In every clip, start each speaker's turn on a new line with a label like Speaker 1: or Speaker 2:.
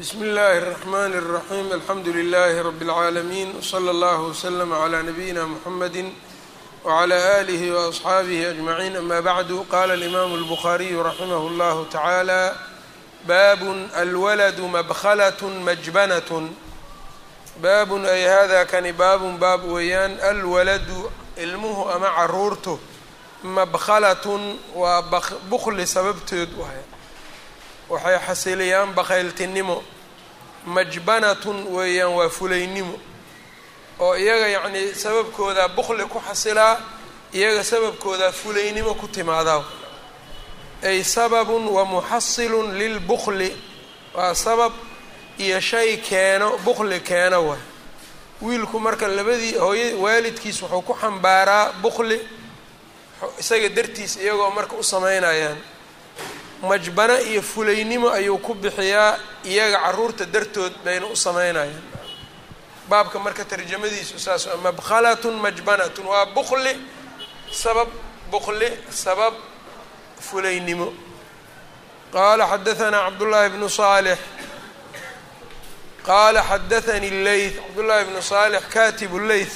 Speaker 1: bsmi اllahi الرحmn الرaحيم alxamdu لlh رb العaalمين وslى اllه وslm عlى نabيina mحamedi وعlى آlih وأصxaabih أجمعين ama bعd qala الإmam الbخariي raximh اllah taعalى bab alwalad mabklaة majbanaة baabun ay hada kani baabun baab weeyaan alwaladu ilmuhu ama caruurtu mabkhalatun waa bukli sababteed waay waxay xasiliyaan bakhayltinimo. Majbanatun weeyaan waa fulaynimo. Oo iyaga yacnii sababkoodaa bukli ku xasilaa iyaga sababkoodaa fulaynimo ku timaadaa ay sababun wa muxasilun lilbukli waa sabab iyo shay keeno bukli keeno waay. Wiilku marka labadii hooya waalidkiis wuxuu ku xambaaraa bukli isaga dartiis iyagoo marka u sameynayaan majbano iyo fulaynimo ayuu ku bixiyaa iyaga carruurta dartood bayna u sameynayaan baabka marka tarjamadiisu saas mabkhalatun majbanatun waa bukli sabab bukli sabab fulaynimo. Qaala xadahanaa cabdullaahi bnu saalix. Qaala xadathani leyth cabdullaahi bnu saalix katibu leyth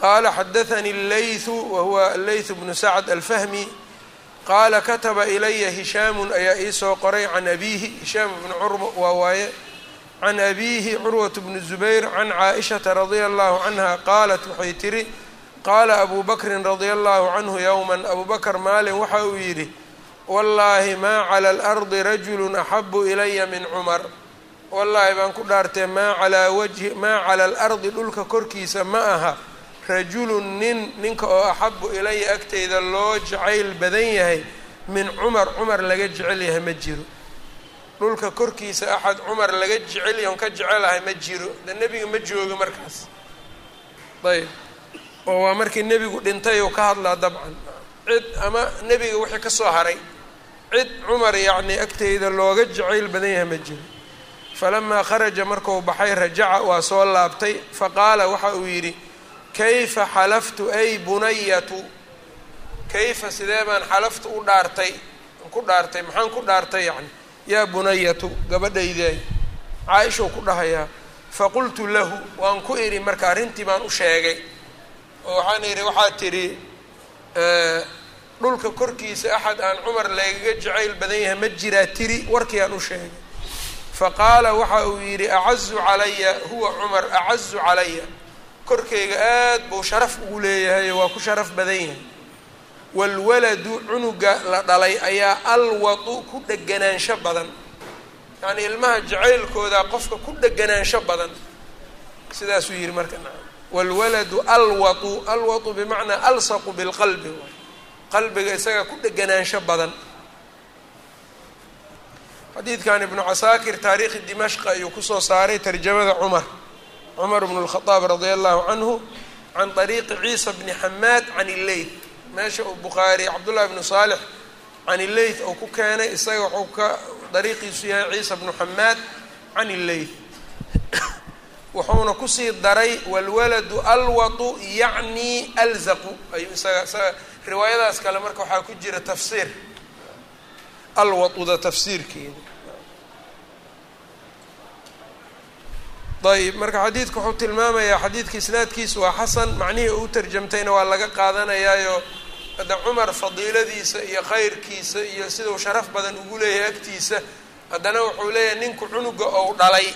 Speaker 1: qaala xadathani leythu wahuwa leyth bnu sacd alfahmi qaala kataba ilaya hishaamun ayaa iisoo qoray can abiihi. Hishaam bnu curwa waa waaye. Can abiihi curwat bnu zubayr can caaishata radia allahu canha qaalat waxay tihi qaala abu bakrin radia allahu canhu yowman abu bakr maalin waxa uu yidhi wallaahi maa cala alardi rajulu axabu ilaya min cumar wallaahi baan ku dhaartee maa calaa wajhi maa cala alardi dhulka korkiisa ma aha rajulun nin ninka oo axabu ilaya agteyda loo jacayl badan yahay min cumar cumar laga jecel yahay ma jiro. Dhulka korkiisa axad cumar laga jecel yahay ka jecelahay ma jiro. De nebiga ma joogo markaas. Ayb. Oo waa markii nebigu dhintay oo ka hadlaa dabcan. Cid ama nebiga wixii ka soo haray. Cid cumar yacnii agteyda looga jacayl badan yahay ma jiro. Falamaa kharaja marku baxay rajaca waa soo laabtay. Faqaala waxa uu yidhi kayfa xalaftu ay bunayatu kayfa sidee baan xalaftu u dhaartay? Ku dhaartay maxaan ku dhaartay yacni? Yaa bunayatu gabadhayday caa-ishou ku dhahayaa faqultu lahu waan ku idhi marka arrintii baan u sheegay. Oo waxaan idhi waxaad tidhi dhulka korkiisa axad aan cumar laygaga jacayl badan yahay ma jiraa? Tiri warkii aan u sheegay. Faqaala waxa uu yidhi acazu calaya huwa cumar acazu calaya korkayga aad buu sharaf ugu leeyahay waa ku sharaf badan yahay. Waalwaladu cunuga la dhalay ayaa alwadu ku dheganaansho badan. Yacnii ilmaha jacaylkooda qofka ku dheganaansho badan. Sidaasuu yihi marka nacam waalwaladu alwadu alwadu bimacnaa alsaqu bilqalbi. Qalbiga isaga ku dheganaansho badan. Xadiidkan ibnu casaakir taariikhi dimashq ayuu ku soo saaray tarjamada cumar cumar bn اlkhadaab radia allahu canhu can طariiqi ciisa bni xamaad can illeyth meesha uu bukhaari cabdullahi bnu saalix can illeyth uu ku keenay isaga wuxuu ka dariiqiisu yahay ciisa bnu xamaad can illeyth wuxuuna ku sii daray walwaladu alwadu yacni alzaqu. Ayuu isaga isaga riwaayadaas kale marka waxaa ku jira tafsiir. Alwaduda tafsiirkeeda ayb marka xadiidka wuxuu tilmaamayaa xadiidka isnaadkiisu waa xasan macnihii uu tarjamtayna waa laga qaadanayaayo hadda cumar fadiiladiisa iyo khayrkiisa iyo siduu sharaf badan ugu leeyahay agtiisa haddana wuxuu leeyahay ninku cunuga ou dhalay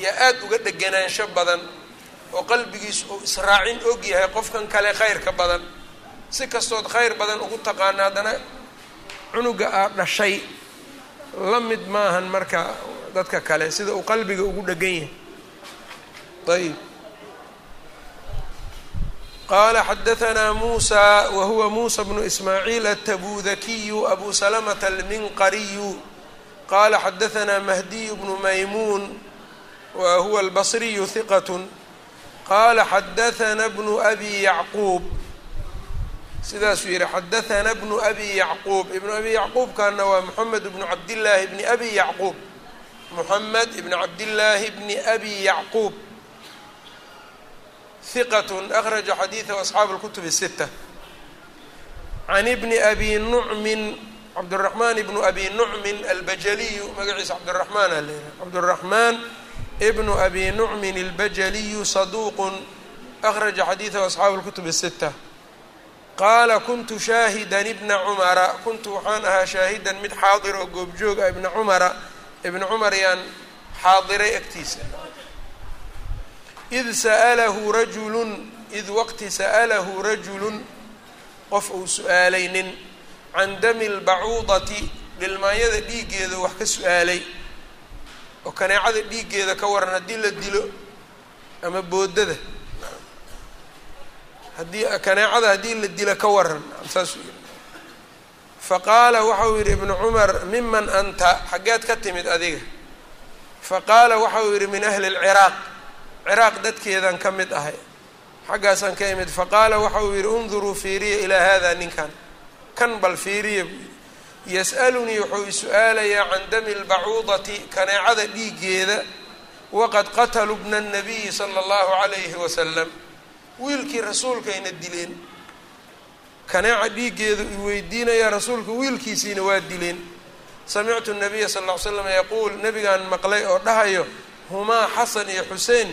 Speaker 1: iyo aada uga dheganaansho badan oo qalbigiisu uu israacin og yahay qofkan kale khayrka badan. Si kastood khayr badan ugu taqaana haddana cunuga aad dhashay la mid maahan marka dadka kale sida uu qalbiga ugu dhegan yahay ayb qaala xadahanaa muusa wa huwa muusa bnu ismaaciil atabudakiyu abu salamata alminqariyu qaala xadahanaa mahdiyu bnu maymuun wa huwa albasriyu hiqat qaala xadathana bnu abi yacquub sidaasuu yihi xadathana bnu abi yacquub ibnu abi yacquubkana waa moxamed bnu cabdillaahi bni abi yacquub moxamed ibni cabdillaahi bni abi yacquub hiqat akhraja xadiidahu asxaabu اlkutubi sita can ibni abi nucmin cabduraxmaan ibnu abi nucmin albajaliyu magaciisa cabduraxmaan aa leeyahay. Cabduraxmaan ibnu abi nucmin albajaliyu saduuqun akhraja xadiidahu أصحاaب اlkutubi الستة qaala kuntu shaahidan ibna cumara. Kuntu waxaan ahaa shaahidan mid xaadir oo goobjoog ah ibna cumara. Ibna cumar yaan xaadiray agtiisa id sa'lahu rajulun id waqti sa'alahu rajulun qof uu su'aalay nin can dami lbacuudati dhilmaanyada dhiiggeeda wax ka su'aalay oo kaneecada dhiiggeeda ka waran haddii la dilo ama boodada haddii kaneecada haddii la dilo ka waran saasuu yihi faqaala waxau yidhi ibnu cumar miman anta xaggeed ka timid adiga faqaala waxau yidhi min ahli lciraaq ciraaq dadkeedan ka mid ahay. Xaggaasaan ka imid faqaala waxauu yidhi unduruu fiiriya ilaa hada ninkan. Kan bal fiiriya buu yidhi. Yas'alunii wuxuu is-u-aalayaa can dami lbacuudati kaneecada dhiiggeeda waqad qataluu bna nabiyi sala allahu calayhi wasalam wiilkii rasuulkayna dileen. Kaneeca dhiiggeedu i weydiinayaa rasuulka wiilkiisiina waa dileen. Samictu nabiya sal ll ly slam yaquul nabigaan maqlay oo dhahayo humaa xasan iyo xuseen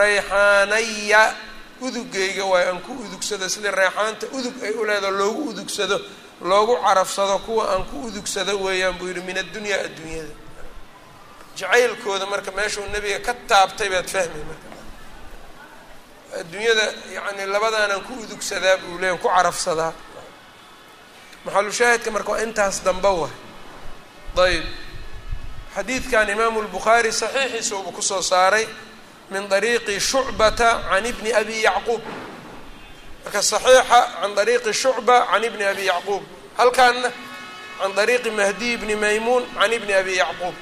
Speaker 1: rayxaanaya. Udugayga waayo aan ku udugsado sida reexaanta udug ay u leedaho loogu udugsado loogu carafsado kuwa aan ku udugsado weeyaan buu yidhi min addunyaa adduunyada. Jacaylkooda marka meeshuu nebiga ka taabtay baad fahmay marka. Adduunyada yacni labadaanaan ku udugsadaa buu leeya ku carafsadaa. Maxalushaahidka marka waa intaas damba wa ayb xadiidkan imaamu lbukhaari saxiixiisa uba ku soo saaray min ariiqi shucbata can ibni abi yacquub. Marka saxiixa can ariiqi shucba can ibni abi yacquub. Halkaanna can ariiqi mahdiy bni maymuun can ibni abi yacquub.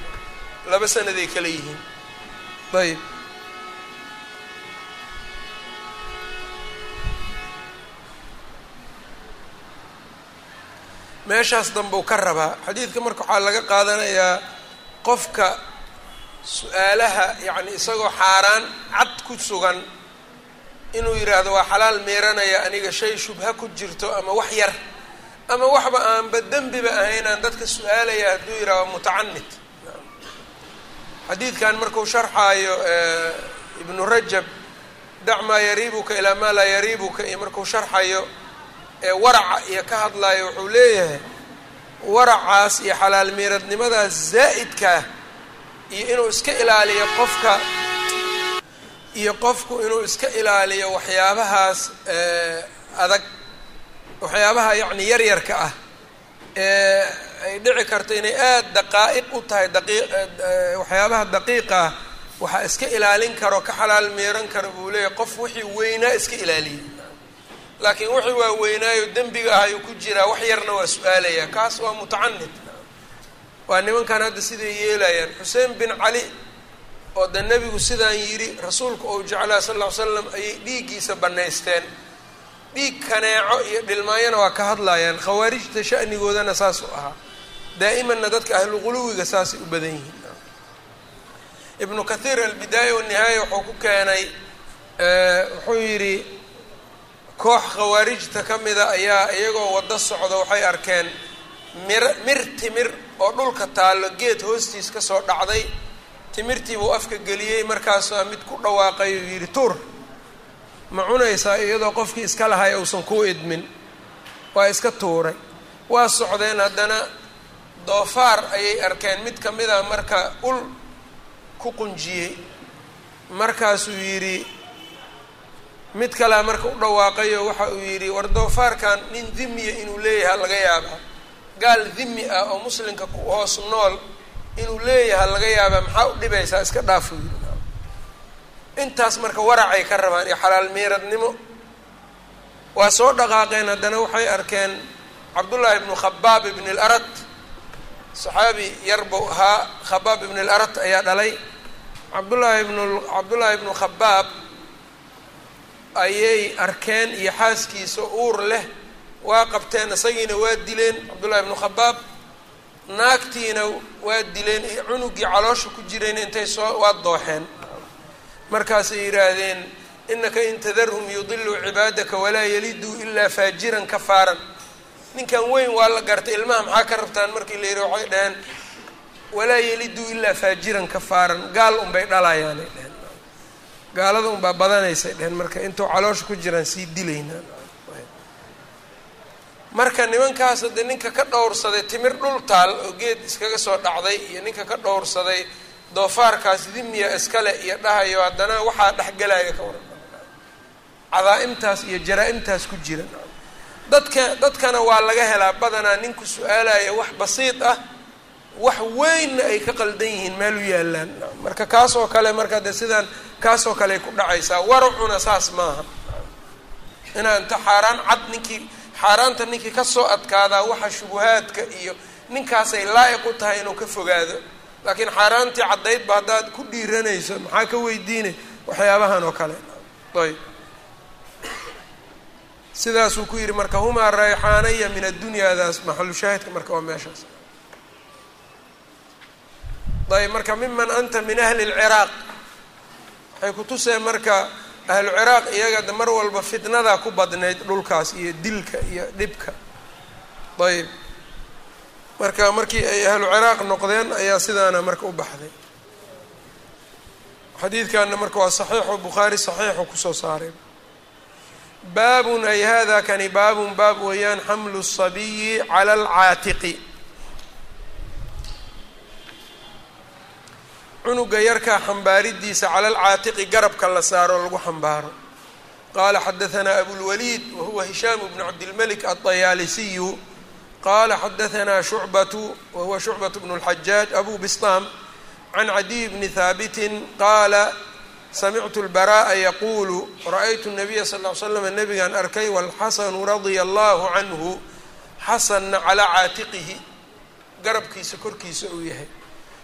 Speaker 1: Laba sanaday kale yihiin. Ayb. Meeshaas danbuu ka rabaa. Xadiidka marka waxaa laga qaadanayaa qofka su'aalaha yacni isagoo xaaraan cad ku sugan inuu yidhaahdo waa xalaal meeranaya aniga shay shubha ku jirto ama wax yar ama waxba aanba dembiba ahayn aan dadka su'aalaya hadduu yidhahdo mutacanid xadiidkan markuu sharxaayo ibnu rajab dac maa yariibuka ilaa maa laa yariibuka iyo markuu sharxayo waraca iyo ka hadlaayo wuxuu leeyahay waracaas iyo xalaal meeradnimadaas zaa'idkaa iyo inuu iska ilaaliyo qofka iyo qofku inuu iska ilaaliyo waxyaabahaas adag waxyaabaha yacni yaryarka ah ee ay dhici karto inay aada daqaa'iq u tahay daqiiq waxyaabaha daqiiqa ah waxaa iska ilaalin karo ka xalaal meeran karo buu leeyahay qof wixii weynaa iska ilaaliyay laakiin wixii waa weynaayo dembiga ah ayuu ku jiraa wax yarna waa su'aalaya kaas waa mutacanid waa nimankan hadda siday yeelayaan? Xuseen bin cali oo de nebigu sidaan yidhi rasuulka ou jeclaa sal ll ly slam ayay dhiiggiisa bannaysteen. Dhiig kaneeco iyo dhilmaanyana waa ka hadlayaan khawaarijta sha'nigoodana saasuu ahaa. Daa'imanna dadka ahluquluwiga saasay u badan yihiin. Ibnu kathiir albidaaya wanihaaya wuxuu ku keenay wuxuu yidhi koox khawaarijta ka mida ayaa iyagoo waddo socda waxay arkeen mir mir timir oo dhulka taallo geed hoostiis ka soo dhacday timirtii buu afka geliyey markaasaa mid ku dhawaaqay uu yidhi tuur ma cunaysaa iyadoo qofkii iska lahay uusan kuu idmin? Waa iska tuuray. Waa socdeen haddana doofaar ayay arkeen. Mid ka mid a marka ul ku qunjiyey markaasuu yidhi mid kalea marka u dhawaaqayo waxa uu yidhi war doofaarkan nin dimiya inuu leeyahay laga yaabaa gaal dimi ah oo muslimka ku hoos nool inuu leeyahay laga yaabaa maxaa u dhibaysaa iska dhaafo intaas marka waracay ka rabaan iyo xalaal meeradnimo waa soo dhaqaaqeen haddana waxay arkeen cabdullaahi ibnu khabaab ibn اlarat saxaabi yar buu ahaa khabaab ibn اlarat ayaa dhalay. Cabdullaahi ibn cabdullaahi ibnu khabaab ayay arkeen iyo xaaskiisa uur leh waa qabteen isagiina waa dileen cabdullahi ibnu khabaab. Naagtiina waa dileen cunugii caloosha ku jirayna intay soo waa dooxeen. Markaasay yidhaahdeen inaka in tadarhum yudiluu cibaadaka walaa yaliduu ilaa faajiran kafaaran. Ninkan weyn waa la gartay ilmaha maxaa ka rabtaan markii la yidhi waxay dhaheen walaa yeliduu ilaa faajiran kafaaran. Gaal unbay dhalayaanay dheheen gaalada unbaa badanaysay dheheen marka intuu caloosha ku jiraan sii dilaynaan marka nimankaas haddee ninka ka dhowrsaday timir dhul taal oo geed iskaga soo dhacday iyo ninka ka dhowrsaday doofaarkaas dimiya iskale iyo dhahayo haddana waxaa dhexgelaya ka waran. Cadaa-imtaas iyo jaraa-imtaas ku jira. Dadka dadkana waa laga helaa badanaa ninku su'aalaya wax basiid ah wax weynna ay ka qaldan yihiin meel u yaalaan marka kaasoo kale marka de sidaan kaasoo kale ay ku dhacaysaa waracuna saas maaha. Inaa inta xaaraan cad ninkii xaaraanta ninkii ka soo adkaadaa waxa shubuhaadka iyo ninkaasay laa-iq u tahay inuu ka fogaado. Laakiin xaaraantii caddaydba haddaad ku dhiiranayso maxaa ka weydiinay waxyaabahan oo kale. Ayb. Sidaasuu ku yidhi marka humaa rayxaanaya min addunyadaas maxalu shaahidka marka waa meeshaas. Ayb marka miman anta min ahli lciraaq waxay kutuseen marka ahlu ciraaq iyaga mar walba fitnadaa ku badnayd dhulkaas iyo dilka iyo dhibka. Ayb marka markii ay ahlu ciraaq noqdeen ayaa sidaana marka u baxday. Xadiidkanna marka waa saxiixu bukhaari saxiixu ku soo saaray. Baabun ay hada kani baabun baab weeyaan xamlu sabiyi cala alcaatiqi cunuga yarkaa xambaaridiisa cala alcaatiqi garabka la saaro lagu xambaaro. Qaala xadaanaa abulwaliid wahuwa hishaamu bnu cabdilmalik aطayaalisiyu qaala xadaanaa shucbatu wahuwa shucbatu bnu اlxajaaj abu bistaam can cadiy bni haabitin qaala samictu lbara'a yaquulu ra'aytu nabiya sal ly slam nabigaan arkay walxasanu radia allahu canhu xasanna calaa caatiqihi. Garabkiisa korkiisa uu yahay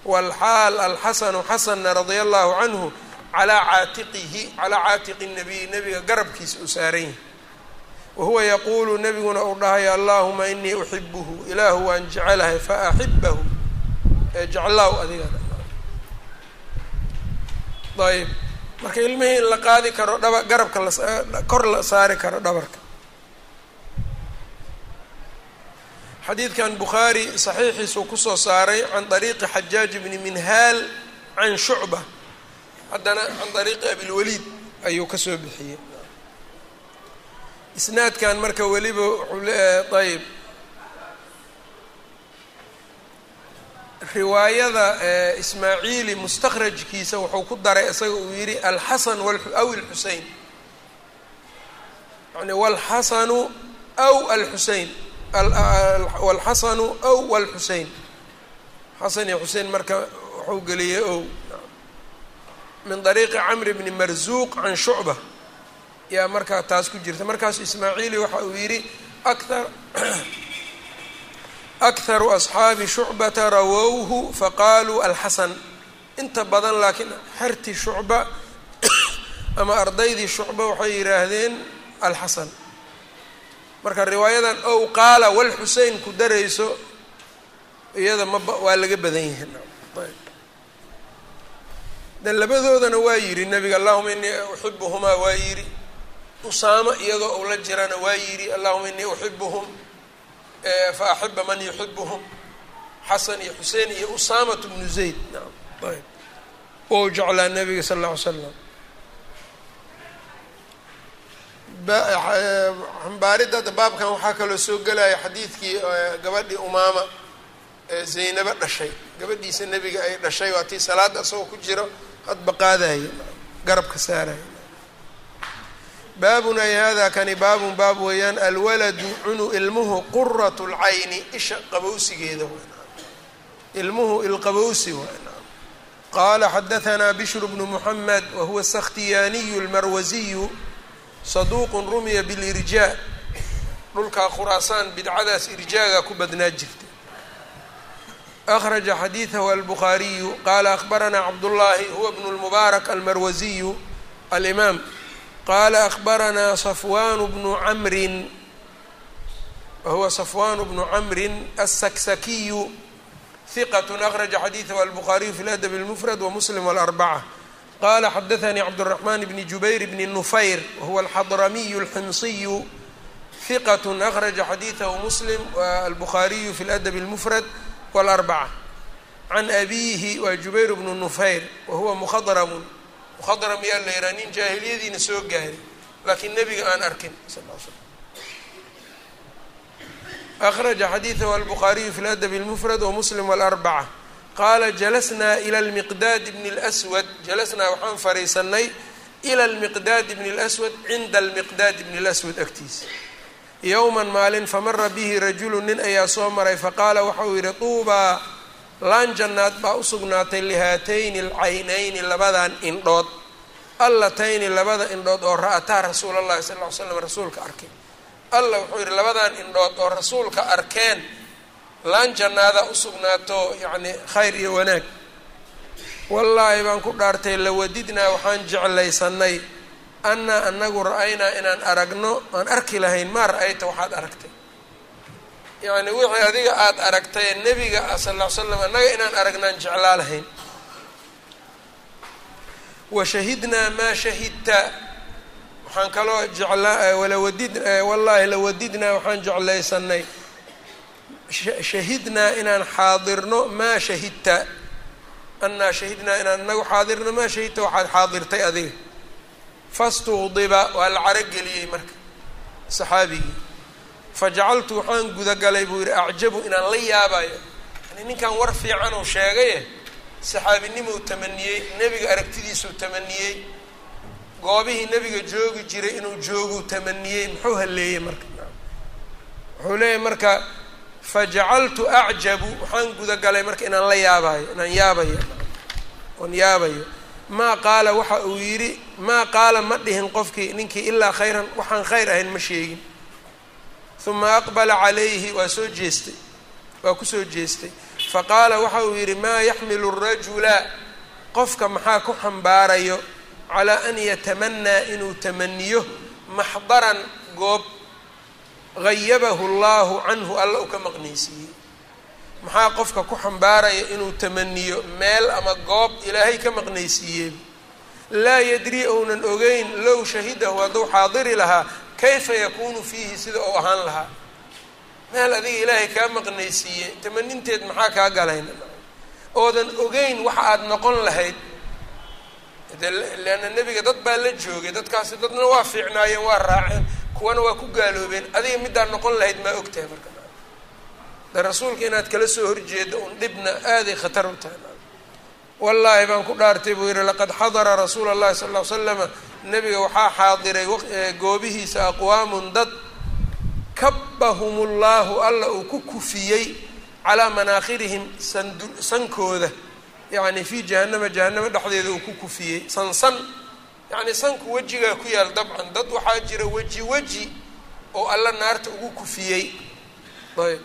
Speaker 1: walxaal alxasanu xasanna radia allahu canhu calaa caatiqihi calaa caatiqi nabiyi nabiga garabkiisa uu saaran yahay wahuwa yaquulu nabiguna uu dhahay allahuma inii uxibuhu ilaahu waan jecelahay faaxibahu ee jeclaaw adigana ayb marka ilmihii in la qaadi karo dhaba garabka lakor la saari karo dhabarka xadiidkan bukhaari saxiixiisuu ku soo saaray can dariiqi xajaaj bni minhaal can shucba. Haddana can dariiqi abilwaliid ayuu ka soo bixiyey. Isnaadkan marka weliba ayb riwaayada ismaaciili mustakhrajkiisa wuxuu ku daray isaga uu yidhi alxasan aw alxusein yani walxasanu aw alxusein walxasanu aw walxusein xasan iyo xusein marka wuxuu geliyey ow. Min dariiqi camr bni marzuuq can shucba. Yaa markaa taas ku jirta. Markaasu ismaaciili waxa uu yidhi akar akharu asxaabi shucbata rawowhu faqaaluu alxasan inta badan laakiin xerti shucba ama ardaydii shucba waxay yidhaahdeen alxasan marka riwaayadan ow qaala walxusein ku darayso iyada maba waa laga badan yahay de labadoodana waa yidhi nabiga allahuma inii uxibuhumaa waa yidhi usaamo iyadoo uu la jirana waa yidhi allahuma inii uxibuhum fa axiba man yuxibuhum xasan iyo xusein iyo usaamatu bnu zayd naam ayb ou jeclaa nabiga sala alla ly slam xambaaridda da baabkan waxaa kaloo soo gelaya xadiidkii gabadhii umaama ee zaynabo dhashay. Gabadhiisa nebiga ay dhashay waa tii salaada isagoo ku jiro hadba qaadaya garabka saaraya baabun ay hada kani baabun baab weeyaan alwaladu cunu ilmuhu qurat lcayni isha qabowsigeeda ilmuhu ilqabowsi qaala xadahanaa bishru bnu muxamed wahuwa sakhtiyaaniyu lmarwasiyu saduuqun rumiya bilirjaa dhulkaa khuraasaan bidcadaas irjaaga ku badnaa jirta. Akhraja xadiidahu albukhaariyu qaala akhbaranaa cabdullaahi huwa bnu lmubaarak almarwasiyu alimaam. Qaala akhbaranaa safwaan bnu camrin wahuwa safwaan bnu camrin asaksakiyu hiqat akhraja xadiidahu albukhaariyu fi ladab اlmufrad wamuslim wاlarbaca qala xadaanii cabdالraxman bni jubayr bni nufayr wahuwa alxadramiyu اlximsiyu hiqat akhraja xadiidahu muslim albukhaariyu fi ladab اlmufrad wاlarbaca can abiihi waa jubayr bnu nufayr wa huwa mukhadramun mukhadram yaa la yidhaha nin jaahiliyadiina soo gaari laakiin nebiga aan arkin sal l slam akhraja xadiidahu albukhaariyu fi ladab اlmufrad wamuslim wاlarbaca qaala jalasnaa ila lmiqdaad bni lswad jalasnaa waxaan fariisanay ila lmiqdaad bni lswad cinda almiqdaad bni lswad agtiisa yowman maalin famara bihi rajulu nin ayaa soo maray faqaala waxa uu yidhi tuubaa laan jannaad baa u sugnaatay lihaatayni alcaynayni labadan indhood allatayni labada indhood oo ra'ataa rasuula allahi sal ly slam rasuulka arkay alla wuxuu yidhi labadan indhood oo rasuulka arkeen laan jannaadaa u sugnaato yacni khayr iyo wanaag. Wallaahi baan ku dhaartay lawadidnaa waxaan jeclaysanay annaa anagu ra'aynaa inaan aragno aan arki lahayn maa ra'ayta waxaad aragtay. Yacni wixii adiga aada aragtay nebiga sal ll ly slam annaga inaan aragnaan jeclaa lahayn. Wa shahidnaa maa shahidta. Waxaan kaloo jeclaa walawadid wallaahi lawadidnaa waxaan jeclaysanay shahidnaa inaan xaadirno maa shahidta. Annaa shahidnaa inaan inagu xaadirno maa shahidta waxaad xaadirtay adiga. Fastuqdiba waa la carogeliyey marka saxaabigii. Fajacaltu waxaan gudagalay buu yidhi acjabu inaan la yaabayo yani ninkan war fiican uu sheegaye saxaabinimuu tamaniyey nebiga aragtidiisuu tamaniyey goobihii nebiga joogi jiray inuu jooguu tamaniyey muxuu haleeyey marka? Wuxuu leeyahy marka fajacaltu acjabu waxaan gudagalay marka inaan la yaabayo inaan yaabayo oon yaabayo. Maa qaala waxa uu yidhi maa qaala ma dhihin qofkii ninkii ilaa khayran waxaan khayr ahayn ma sheegin. Uma aqbala calayhi waa soo jeestay waa ku soo jeestay. Faqaala waxa uu yidhi maa yaxmilu rajula qofka maxaa ku xambaarayo calaa an yatamanaa inuu tamaniyo maxdaran goob hayabahu allahu canhu alla u ka maqnaysiiyey maxaa qofka ku xambaaraya inuu tamaniyo meel ama goob ilaahay ka maqnaysiiyey laa yadrii ounan ogeyn low shahidahu hadduu xaadiri lahaa kayfa yakunu fiihi sida uu ahaan lahaa meel adiga ilaahay kaa maqnaysiiyey tamaninteed maxaa kaa galayna oodan ogeyn waxa aada noqon lahayd leanna nebiga dad baa la joogay dadkaasi dadna waa fiicnaayeen waa raaceen kuwana waa ku gaaloobeen. Adiga middaad noqon lahayd maa og tahay marka. De rasuulka inaad kala soo horjeedo un dhibna aaday khatar u tahay. Wallaahi baan ku dhaartay buu yihi laqad xadara rasuula allahi sal ll ly slama nebiga waxaa xaadiray goobihiisa aqwaamun dad kabbahum ullahu alla uu ku kufiyey calaa manaakhirihim sankooda. Yacni fii jahanama jahanamo dhexdeeda uu ku kufiyey sansan yacni sanku wejigaa ku yaal dabcan dad waxaa jira weji weji oo alla naarta ugu kufiyey. Ayb.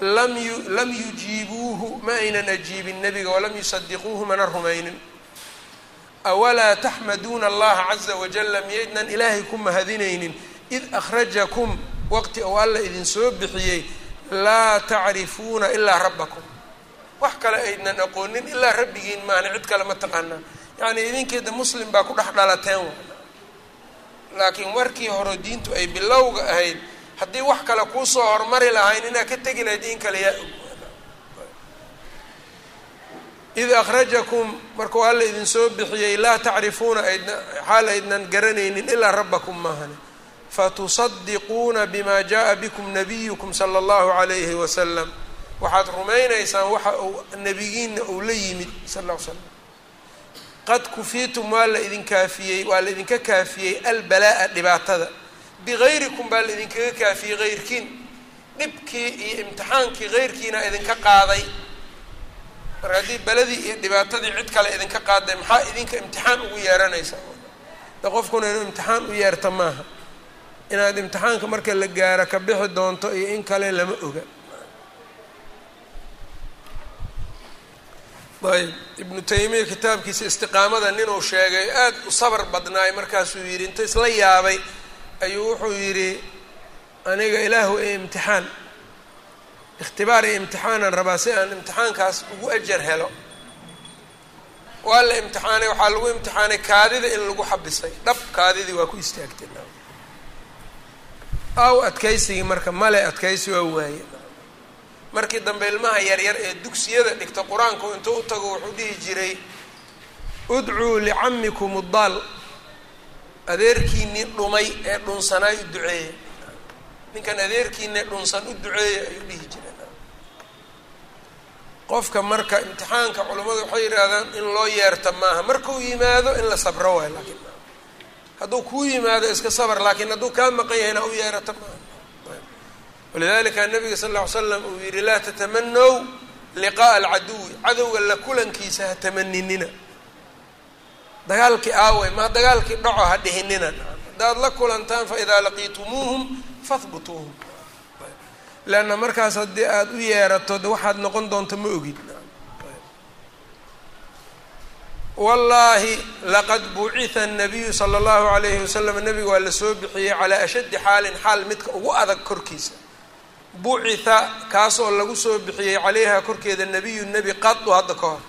Speaker 1: Lam yu lam yujiibuuhu ma aynan ajiibin nebiga walam yusadiquuhu mana rumaynin. Awalaa taxmaduuna allaha caza wajala miyaydnan ilaahay ku mahadinaynin id akhrajakum waqti ou alla idin soo bixiyey laa tacrifuuna ilaa rabbakum. Wax kale aydnan aqoonin ilaa rabbigiin maana cid kale ma taqaanaan yacni idinkeeda muslim baa ku dhex dhalateen wa laakiin markii hore diintu ay bilowga ahayd haddii wax kale kuusoo horumari lahayn inaad ka tegi lahayd in kale yaa id akhrajakum markuu alla idinsoo bixiyey laa tacrifuuna aydna xaal aydnan garanaynin ilaa rabbakum maahane fatusadiquuna bima jaءa bikum nabiyukum sala اllahu عalayhi wasalam waxaad rumaynaysaan waxa uu nebigiina uu la yimid sal l slam qad kufiitum waa la idin kaafiyey waa la idinka kaafiyey albalaa'a dhibaatada. Bigayrikum baa la idinkaga kaafiyey heyrkiin dhibkii iyo imtixaankii heyrkiina idinka qaaday. Marka haddii beladii iyo dhibaatadii cid kale idinka qaaday maxaa idinka imtixaan ugu yeeranaysa? De qofkuna inuu imtixaan u yeerta maaha. Inaad imtixaanka marka la gaaro ka bixi doonto iyo in kale lama oga ayb ibnu taymiya kitaabkiisa istiqaamada ninuu sheegay aada u sabar badnaay markaasuu yidhi inta isla yaabay ayuu wuxuu yidhi aniga ilaahu ee imtixaan ikhtibaar iyo imtixaanan rabaa si aan imtixaankaas ugu ajar helo. Waa la imtixaanay waxaa lagu imtixaanay kaadida in lagu xabisay. Dhab kaadidii waa ku istaagtay. Aw adkaysigii marka male adkaysi waa waaye markii dambe ilmaha yaryar ee dugsiyada dhigta qur'aanku intuu u tago wuxuu dhihi jiray udcuu licamikum uddaal. Adeerkiinii dhumay ee dhunsanaay u duceeya ninkan adeerkiinii dhunsan u duceeya ayuu dhihi jiray. Qofka marka imtixaanka culammadu waxay yidhaahdaan in loo yeerta maaha. Markuu yimaado in la sabro waay laakiin hadduu kuu yimaado iska sabr laakiin hadduu kaa maqan yahay inaa u yeerata maaha walidalika nabiga sal ll ly slam uu yihi laa tatamanow liqaa'a alcaduwi. Cadowga la kulankiisa ha tamaninina. Dagaalkii aaway maa dagaalkii dhaco ha dhihinina. Haddaad la kulantaan faidaa laqiitumuuhum fahbutuuhum leanna markaas haddii aada u yeerato de waxaad noqon doonto ma ogid. Wallaahi laqad bucitha annabiyu sala allahu alayhi wasalam nabiga waa la soo bixiyey calaa ashaddi xaalin xaal midka ugu adag korkiisa bucitha kaasoo lagu soo bixiyey calayha korkeeda nabiyu nebi qadu hadda ka hor.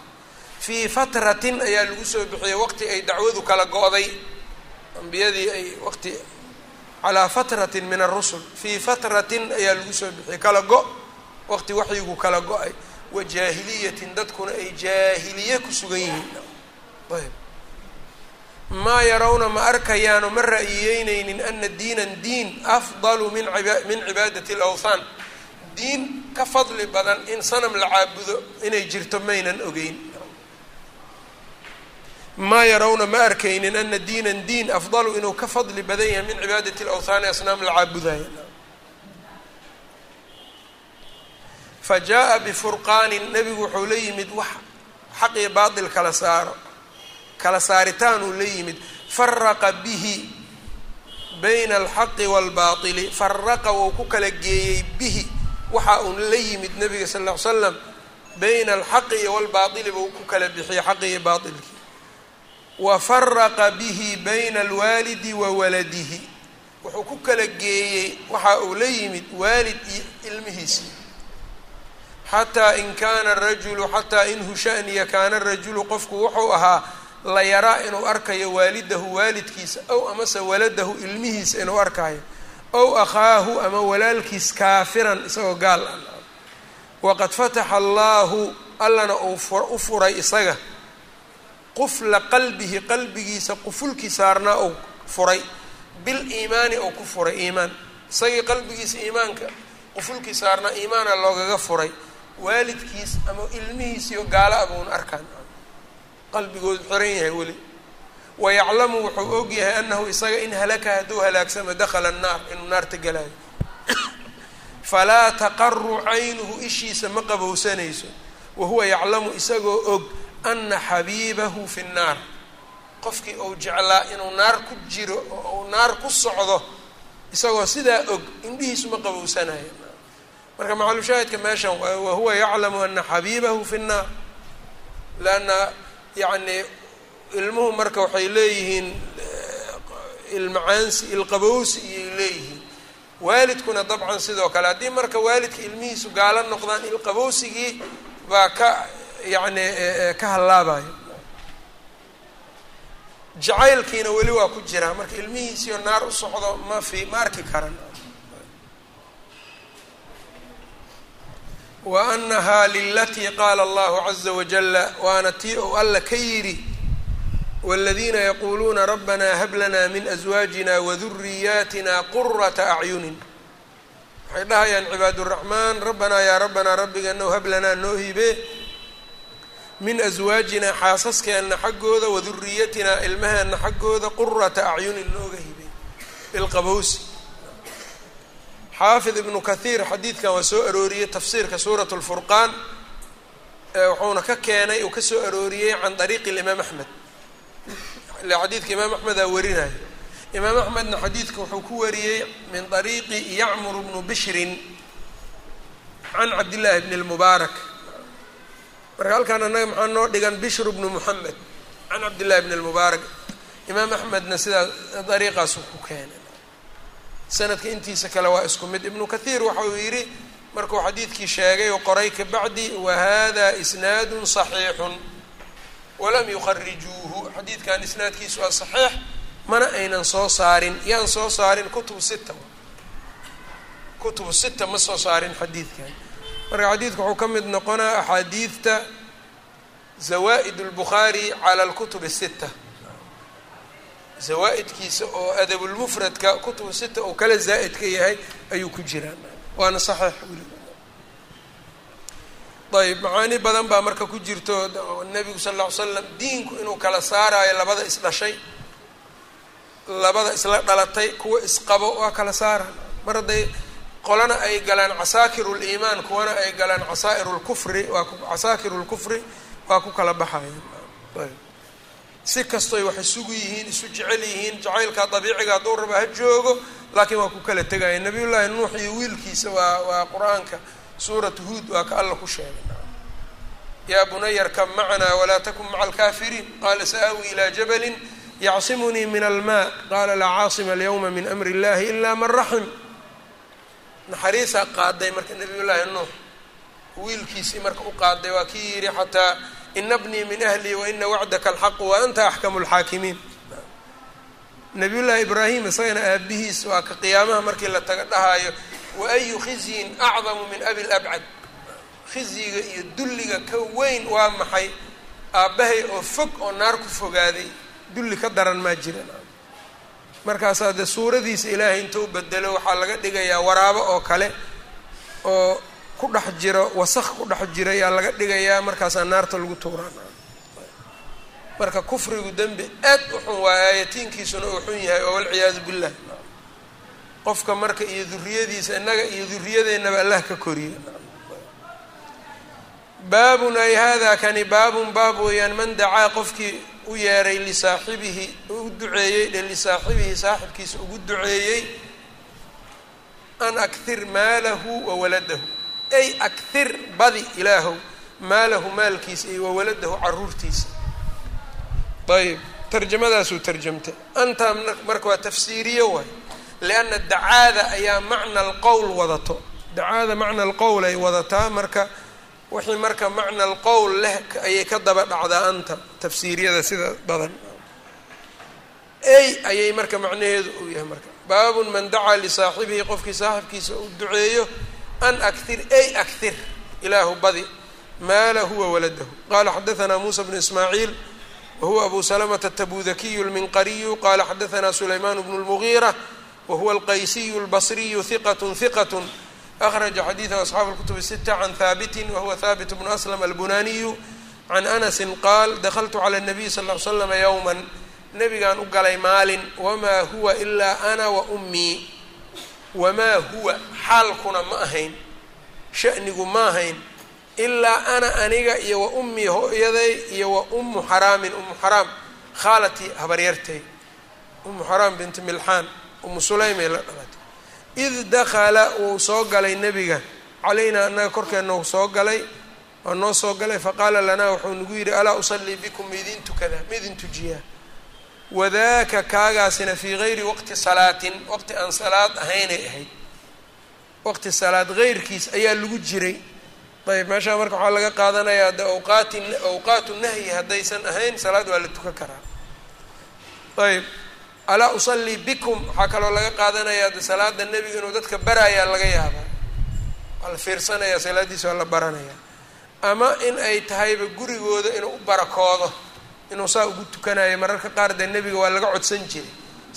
Speaker 1: Fii fatratin ayaa lagu soo bixiyey waqti ay dacwadu kala go-day. Ambiyadii ay waqti calaa fatratin min arusul fii fatratin ayaa lagu soo bixiyey kala go waqti waxyigu kala go'ay. Wa jaahiliyatin dadkuna ay jaahiliye ku sugan yihiin. Ayb maa yarawna ma arkayaano ma ra'yiyeyneynin ana diinan diin afdalu min min cibaadati alawthaan. Diin ka fadli badan in sanam la caabudo inay jirto maynan ogeyn. Maa yarawna ma arkaynin ana diinan diin afdalu inuu ka fadli badan yahay min cibaadati alawthaani asnaam la caabudaya fa jaa bifurqaanin nebigu wuxuu la yimid wax xaq iyo baatil kala saaro kala saaritaan uu la yimid faraqa bihi bayna alxaqi waalbaatili faraqa wuu ku kala geeyey bihi. Waxa uun la yimid nabiga sal ll ly slam bayna alxaqi iyo walbaatili buu ku kala bixiyey xaqi iyo baatilkii. Wa faraqa bihi bayna alwaalidi wa waladihi. Wuxuu ku kala geeyey waxa uu la yimid waalid iyo ilmihiisii xataa in kaana rajulu xataa in hushaniya kaana rajulu qofku wuxuu ahaa la yaraa inuu arkayo waalidahu waalidkiisa ow amase waladahu ilmihiisa inuu arkayo ow akhaahu ama walaalkiis kaafiran isagoo gaal ah. Waqad fataxa allaahu allana uu u furay isaga. Qufla qalbihi qalbigiisa qufulkii saarnaa uu furay. Bil iimaani uu ku furay iimaan. Isagii qalbigiisa iimaanka qufulkii saarnaa iimaana loogaga furay. Waalidkiis ama ilmihiisiyo gaala abuun arkaan qalbigoodu xiran yahay weli. Wayaclamu wuxuu og yahay anahu isaga in halaka hadduu halaagsamo dakhala annaar inuu naarta galaayo falaa taqaru caynuhu ishiisa ma qabowsanayso. Wahuwa yaclamu isagoo og ana xabiibahu fi nnaar qofkii uu jeclaa inuu naar ku jiro oo uu naar ku socdo isagoo sidaa og indhihiisu ma qabowsanayo. Marka macalushaahidka meeshan wahuwa yaclamu ana xabiibahu fi nnaar leanna yacni ilmuhu marka waxay leeyihiin ilmacaansi ilqabowsi iyay leeyihiin. Waalidkuna dabcan sidoo kale haddii marka waalidka ilmihiisu gaalo noqdaan ilqabowsigii baa ka yacni ka hallaabayo. Jacaylkiina weli waa ku jiraa marka ilmihiisiyo naar u socdo ma fi ma arki karan wa anahaa lilatii qaala allahu caza wajala waana tii ou alla ka yidhi wاladiina yaquuluuna rabbana hab lanaa min aswaajina waduriyaatina qurata acyunin waxay dhahayaan cibaaduraxmaan rabbanaa yaa rabbanaa rabbiganow hab lanaa noo hibe min aswaajinaa xaasaskeenna xaggooda waduriyatina ilmaheena xaggooda qurata acyunin nooga hibe bilqabowsi xaafid ibnu kathiir xadiidkan waa soo arooriyey tafsiirka suurat اlfurqaan wuxuuna ka keenay uu ka soo arooriyey can dariiqi imaam axmed. Ile xadiidka imaam axmedaa warinaya imaam axmedna xadiidka wuxuu ku wariyey min dariiqi yacmur bnu bishrin can cabdillaahi bni lmubaarak marka halkaan annaga maxaa noo dhigan bishru bnu muxamed can cabdillahi bni lmubaarak imaam axmedna sidaa dariiqaasu ku keenay sanadka intiisa kale waa isku mid ibnu kathiir waxa uu yidhi markuu xadiidkii sheegay oo qoray kabacdi wahada isnaadu صaxiixun walam yukharijuuhu xadiidkan isnaadkiisu waa saxiix mana aynan soo saarin yaan soo saarin kutub sita kutubu sita ma soo saarin xadiidkan marka xadiidku wuxuu ka mid noqonaa axaadiidta zawaa-id اlbukhaari cala alkutub الsita zawaa-idkiisa oo adabulmufradka kutubu sita oo kala zaa'idka yahay ayuu ku jiraa waana saxiix weli. Ayb macaani badan baa marka ku jirto nebigu sal lla ly slam diinku inuu kala saaraayo labada isdhashay labada isla dhalatay kuwa isqabo waa kala saara. Mar hadday qolana ay galaan casaakiru liimaan kuwana ay galaan casaair lkufri waa casaakiru lkufri waa ku kala baxayan ayb si kastoy wax isugu yihiin isu jecel yihiin jacaylka dabiiciga hadduu raba ha joogo laakiin waa ku kala tegaya nabiy llaahi nuux iyo wiilkiisa waa waa qur'aanka suuratu huod waa ka alla ku sheegay. Yaa bunaya arkab macanaa walaa takun maca alkaafiriin qaala sa-aawi ilaa jabalin yacsimunii min almaa. Qaala laa caasima alyawma min amri illahi ilaa man raxim. Naxariisaa qaaday marka nabiy llaahi nuux. Wiilkiisii marka u qaaday waa kii yidhi xataa ina bnii min ahli waina wacdaka alxaqu wa anta axkamu lxaakimiin nabiyullaahi ibraahim isagana aabihiis waa ka qiyaamaha markii la taga dhahaayo wa ayu khizyin acdamu min abi labcad khizyiga iyo dulliga ka weyn waa maxay aabbahay oo fog oo naar ku fogaaday dulli ka daran maa jiran markaasaa dee suuradiisa ilaahay intuu bedelo waxaa laga dhigayaa waraabo oo kale oo ku dhex jiro wasaq ku dhex jira ayaa laga dhigayaa markaasaa naarta lagu tuuraan marka kufrigu dembi aad u xun waa aayatiinkiisuna uu xun yahay oo walciyaadu billah. Qofka marka iyo duriyadiisa innaga iyo duriyadeennaba allah ka koriya baabun ay hada kani baabun baab weeyaan man dacaa qofkii u yeeray lisaaxibihi u duceeyey dhe lisaaxibihi saaxibkiisa ugu duceeyey an akthir maalahu wa waladahu ay akthir badi ilaahow maalahu maalkiisa iyo wawaladahu caruurtiisa. Ayb tarjamadaasuu tarjamtay. Antaa marka waa tafsiiriyo waay. Lianna dacaada ayaa macna alqowl wadato. Dacaada macna alqowl ay wadataa marka wixii marka macna alqowl leh ayay ka daba dhacdaa anta tafsiiriyada sida badan. Ey ayay marka macnaheedu uu yahay marka. Baabun man dacaa lisaaxibihi qofkii saaxibkiisa u duceeyo an akir ay akir ilaahu badi maalahu wawaladahu qala xadaanaa muusa bnu ismaaciil wahuwa abu salamta atabudakiyu lminqariyu qala xadaanaa sulayman bnu lmugiira wahuwa alqaysiyu albasriyu hiqat hiqat akhraja xadiidahu asxaabu lkutubi sita can haabiti wahuwa haabit bnu aslam albunaniyu can anasi qaal dakltu cala nabiy sal l slama yowma nabigaan u galay maalin wamaa huwa ilaa ana wa ummii wamaa huwa xaalkuna ma ahayn shanigu ma ahayn ilaa ana aniga iyo wa ummii hooyaday iyo wa ummu xaraamin ummu xaraam khaalatii habaryartay ummu xaraam binti milxaan ummu sulaymay la dhalatay. Id dakala wuu soo galay nebiga calaynaa annaga korkeenna uu soo galay waa noo soo galay faqaala lanaa wuxuu nagu yidhi alaa usallii bikum maidin tukada maidin tujiyaa wadaaka kaagaasina fii gayri waqti salaatin waqti aan salaad ahaynay ahayd. Waqti salaad heyrkiis ayaa lagu jiray. Ayb meeshaa marka waxaa laga qaadanayaa de awqaati awqaatu nahyi haddaysan ahayn salaad waa la tukan karaa. Ayb alaa usallii bikum waxaa kaloo laga qaadanayaa de salaada nebiga inuu dadka baraayaa laga yaabaa. Waa la fiirsanayaa salaaddiisa waa la baranayaa. Ama in ay tahayba gurigooda inuu u barakoodo inuu saa ugu tukanayo mararka qaar dee nebiga waa laga codsan jiray.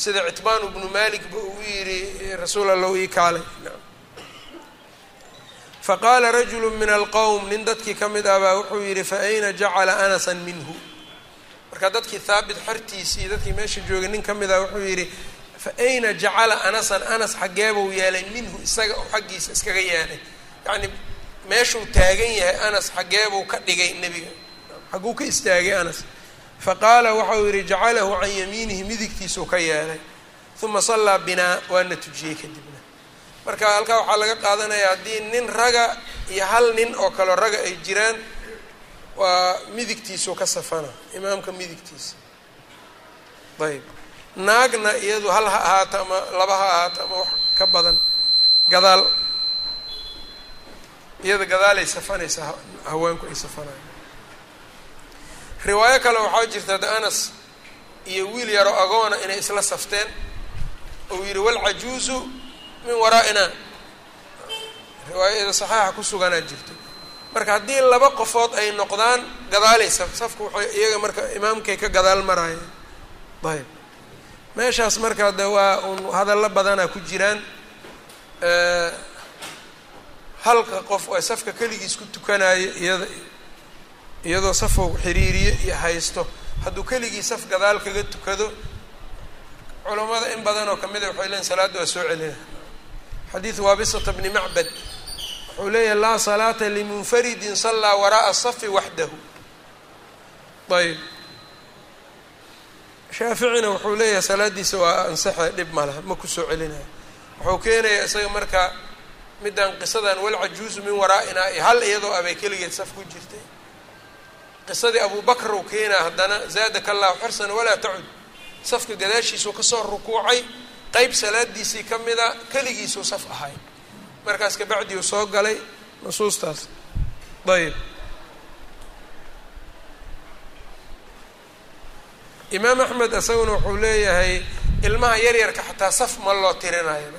Speaker 1: Sida citbaan bnu malik ba uu yidhi rasuul allow ii kaalay. Faqaala rajulu min alqowm nin dadkii ka mid ah baa wuxuu yidhi fa ayna jacala anasan minhu? Marka dadkii haabit xertiisii iyo dadkii meesha joogay nin ka mid ah wuxuu yidhi fa ayna jacala anasan anas xaggeebuu yeelay minhu isaga oo xaggiisa iskaga yeelay yacni meeshuu taagan yahay anas xaggeebuu ka dhigay nebiga. Xagguu ka istaagay anas faqaala waxau yidhi jacalahu can yamiinihi midigtiisuu ka yeelay uma sallaa binaa waana tujiyey kadibna. Marka halkaa waxaa laga qaadanayaa haddii nin raga iyo hal nin oo kaleo raga ay jiraan waa midigtiisuu ka safana imaamka midigtiisa. Ayb naagna iyadu hal ha ahaato ama laba ha ahaato ama wax ka badan gadaal. Iyada gadaalay safanaysaa haweenku ay safanaya riwaayo kale waxaa jirta de anas iyo wiil yaro agoona inay isla safteen ou yidhi walcajuuzu min waraa'ina. Riwaayada saxeixa ku suganaa jirto. Marka haddii laba qofood ay noqdaan gadaalay saf safku waxay iyaga marka imaamkay ka gadaal maraayeen ayb. Meeshaas marka de waa un hadallo badanaa ku jiraan halka qof ee safka keligiis ku tukanayo iyada iyadoo safow xiriiriyo iyo haysto. Hadduu keligii saf gadaal kaga tukado culammada in badan oo kamida waxay leeyiin salaadda waa soo celina. Xadiidu waabisata bni macbad wuxuu leeyahay laa salaata limunfaridin sallaa waraa'a safi waxdahu. Ayb shaaficina wuxuu leeyahay salaaddiisa waa ansaxe dhib ma laha ma ku soo celinayo wuxuu keenayaa isaga marka middan qisadan walcajuuzu min waraa'inaa hal iyadoo abay keligeed saf ku jirtay qisadii abubakr uu keenaa haddana zaadaka allahu xirsan walaa tacud. Safka gadaashiisuu ka soo rukuucay qeyb salaadiisii ka mida keligiisuu saf ahay. Markaas kabacdi uu soo galay nusuustaas. Ayb imaam axmed isaguna wuxuu leeyahay ilmaha yaryarka xataa saf ma loo tirinayo.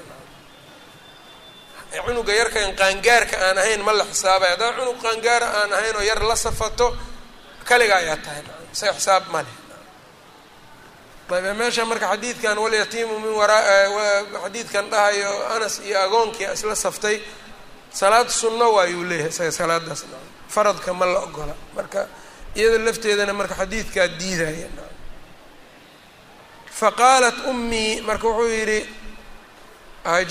Speaker 1: Cunuga yarkan qaangaarka aan ahayn ma la xisaabay. Haddaa cunug qaangaara aan ahayn oo yar la safato kaliga ayaa tahay. Isaga xisaab ma leh. Ayb meesha marka xadiidkan walyatiimu min waraa dhahayo anas iyo agoonkii isla saftay salaad sunno waayuu leeyahay isaga salaadaas. Faradka ma la ogola. Marka iyada lafteedana marka xadiidkaa diidaya faqaalat ummii marka wuxuu yidhi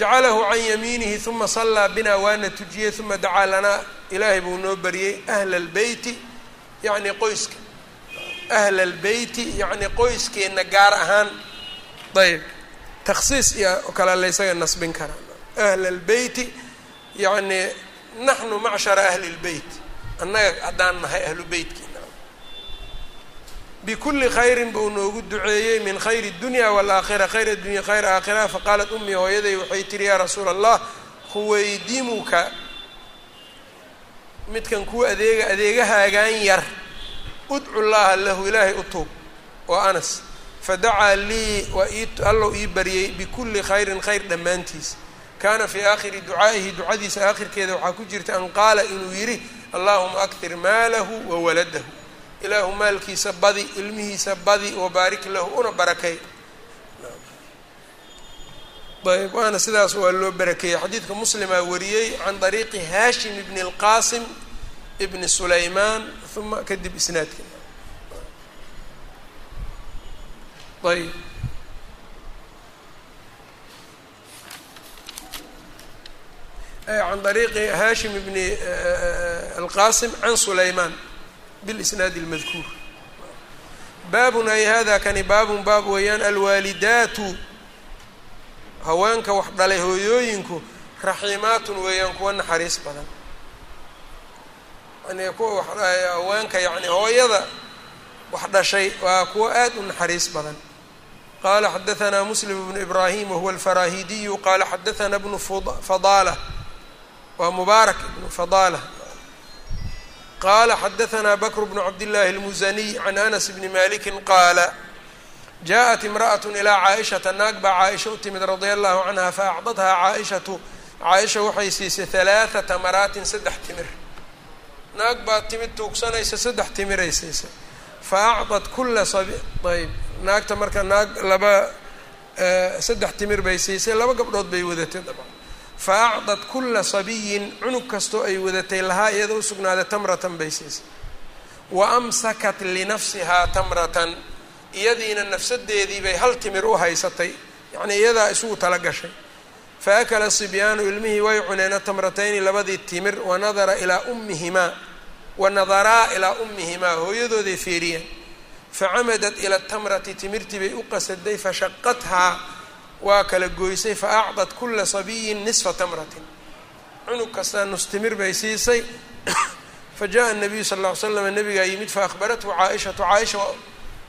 Speaker 1: jacalahu can yamiinihi uma sallaa binaa waana tujiyey uma dacaa lanaa ilaahay buu noo bariyey ahla albeyti yacni qoyska ahla albeyti yacni qoyskeenna gaar ahaan ayb takhsiis iyo kale laysaga nasbin karaa ahla albeyti yacni naxnu macshara ahli lbeyt annaga haddaan nahay ahlu beytki bkuli khayrin buu noogu duceeyey min khayri اdunya wاlaakhira khayr addunya khayr aakhira faqaalat umii hooyaday waxay tihi yaa rasuula allah huwaydimuka midkan kuwa adeega adeegahaagaan yar. Udcu llaha lahu ilaahay u tuub. Waa anas. Fadacaa lii waa allow ii baryey bikuli khayrin khayr dhammaantiis. Kaana fii aakhiri ducaa'ihi ducadiisa aakhirkeeda waxaa ku jirta an qaala inuu yidhi allahuma aktir maalahu wawaladahu ilaahu maalkiisa badi ilmihiisa badi wabaarik lahu una barakay ayb waana sidaas waa loo barakeeyey xadiidka muslimaa wariyey can dariiqi haashim ibni اlqaasim ibni sulaymaan uma kadib isnaadka. Ayb can dariiqi haashim ibni alqaasim can sulaymaan bilisnaadi اlmadkuur baabun ay hada kani baabun baab weeyaan alwaalidaatu haweenka wax dhalay hooyooyinku raxiimaatun weeyaan kuwa naxariis badan. Yani kuwa haweenka yani hooyada wax dhashay waa kuwa aad u naxariis badan. Qaala xadaanaa muslim bnu ibraahim wahuwa alfaraahidiyu qaala xadaanaa bnu fadaala waa mubaarak ibnu fadaala qala xadaanaa bakr bnu cabdillaahi اlmusaniy can anas bni maliki qaala jaءat imraأaة ilaa caaishata naag baa caaisha u timid radia allahu canha faacdathaa caaishatu caaisha waxay siisay halaaثa tamaraatin saddex timir naag baa timid tuugsanaysa saddex timiray siisay faacطat kula sabi ayb naagta marka naag laba saddex timir bay siisay laba gabdhood bay wadatay dabcan faacdat kula sabiyin cunug kastoo ay wadatay lahaa iyada u sugnaaday tamratan bay siisay wa amsakat linafsihaa tamratan iyadiina nafsadeedii bay hal timir u haysatay. Yacnii iyadaa isugu tala gashay. Fa akala sibyaanu ilmihii way cuneena tamratayni labadii timir wanadara ilaa ummihimaa wa nadaraa ilaa ummihimaa hooyadooday fiiriyeen facamadat ila tamrati timirtii bay u qasaday fashaqathaa waa kala goysay fa faacdat kula sabiyin nisfa tamratin. Cunug kastaa nus timir bay siisay. Fa jaa nabiyu sal alla l slam nabigaa yimid fa faahbarathu caaishatu. Caaisha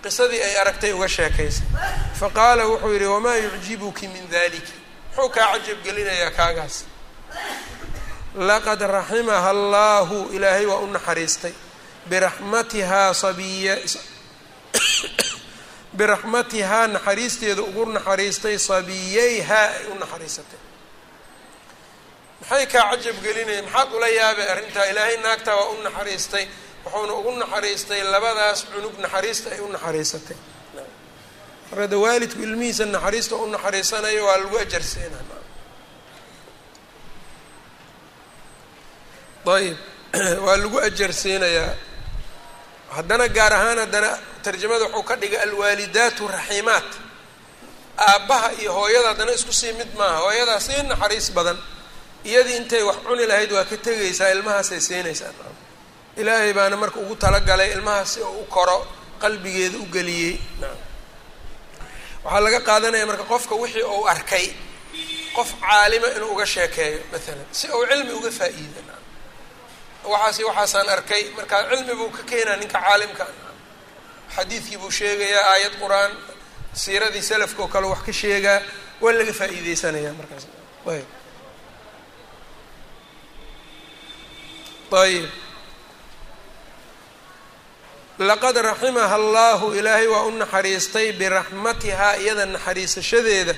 Speaker 1: qisadii ay aragtay uga sheekaysay faqaala wuxuu yidhi wamaa yucjibuki min daliki muxuu kaa cajab gelinayaa kaagaas. Laqad raximaha allahu ilaahay waa u naxariistay. Biraxmatihaa sabiya biraxmatihaa naxariisteeda ugu naxariistay sabiyeyhaa ay u naxariisatay. Maxay kaa cajab gelinaya maxaad ula yaabay arrintaa? Ilaahay naagtaa waa u naxariistay wuxuuna ugu naxariistay labadaas cunug naxariista ay u naxariisatay. Marka de waalidku ilmihiisa naxariista u naxariisanayo waa lagu ajarseena ayib waa lagu ajarsiinayaa. Haddana gaar ahaan haddana tarjamada wuxuu ka dhigay alwaalidaatu raxiimaat. Aabbaha iyo hooyada haddana isku sii mid maaha. Hooyadaa sii naxariis badan. Iyadii intay wax cuni lahayd waa ka tegaysaa ilmahaasay siinaysaa ilaahay baana marka ugu talagalay ilmahaas si u koro qalbigeeda u geliyey. Waxaa laga qaadanaya marka qofka wixii uu arkay qof caalima inuu uga sheekeeyo maalan si uu cilmi uga faa-iida waxaasi waxaasaan arkay markaa cilmi buu ka keenaa ninka caalimka. Xadiidkii buu sheegayaa aayad qur'aan siiradii salafka oo kale wax ka sheegaa waa laga faa-iideysanayaa markaas. Ayb ayb laqad raximaha allahu ilaahay waa u naxariistay biraxmatihaa iyada naxariisashadeeda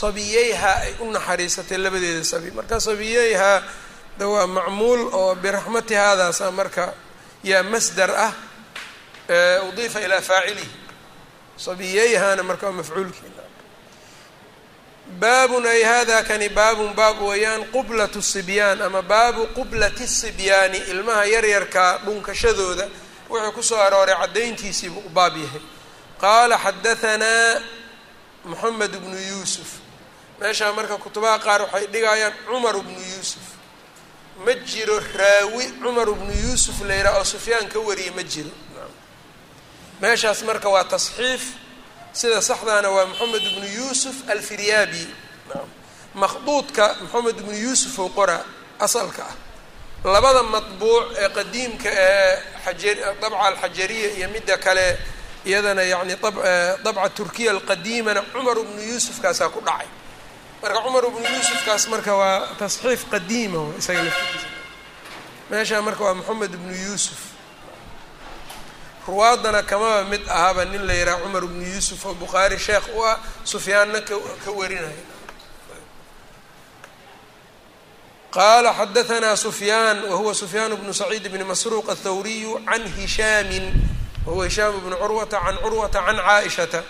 Speaker 1: sabiyeyhaa ay u naxariisatay labadeeda sabi. Marka sabiyeyhaa de waa macmuul oo biraxmatihaadaasa marka yaa masdar ah udiifa ilaa faacilihi sabiyeyhaana marka waa mafcuulkii baabun ay hada kani baabun baab weeyaan qublatu sibyaan ama baabu qublati sibyaani ilmaha yaryarkaa dhunkashadooda wuxuu ku soo arooray caddayntiisiibuu u baab yahay. Qaala xadahanaa moxamed bnu yuusuf. Meeshaa marka kutubaha qaar waxay dhigayaan cumar bnu yuusuf. Ma jiro raawi cumar bnu yuusuf la yidhaha oo sufyaan ka wariye ma jiro. Meeshaas marka waa tasxiif. Sida saxdaana waa moxamed bnu yuusuf alfiryaabi. Makhduudka moxamed bnu yuusuf oo qora asalka ah labada matbuuc ee qadiimka ee xaja dabca alxajariya iyo midda kale iyadana yani dabca turkiya alqadiimana cumar bnu yuusufkaasaa ku dhacay. Marka cumar bnu yuusufkaas marka waa tasxiif qadiima isaga laftiisa meeshaa marka waa moxamed bnu yuusuf. Ruwaadana kamaba mid ahaba nin la yidhaha cumar bnu yuusuf oo bukhaari sheekh u ah sufyaanna ka ka warinaya qala xadahanaa sufyaan wahuwa sufyaan bnu saciid bni masruuq athawriyu can hishaamin wahuwa hishaam bnu curwata can curwata can caaishata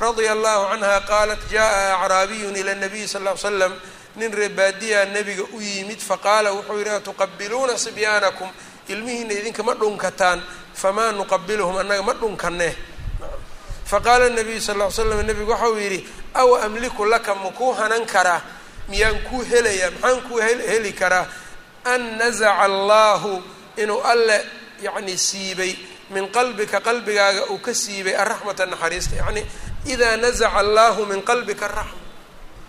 Speaker 1: radia allahu canha qaalat jaءa acraabiyun ila nabiyi sal ly slam nin reebaadiyaa nebiga u yimid faqaala wuxuu yidhi atuqabiluuna sibyaanakum ilmihiina idinkama dhunkataan famaa nuqabiluhum annaga ma dhunkanee faqaala nabiyu sal ly slam nebigu waxau yidhi aw amliku laka makuu hanan karaa miyaan kuu helayaa maxaan kuu heli karaa an nazaca allahu inuu alle yacni siibay min qalbika qalbigaaga uu ka siibay araxmata naxariista. Yacni idaa nazaca allahu min qalbika araxma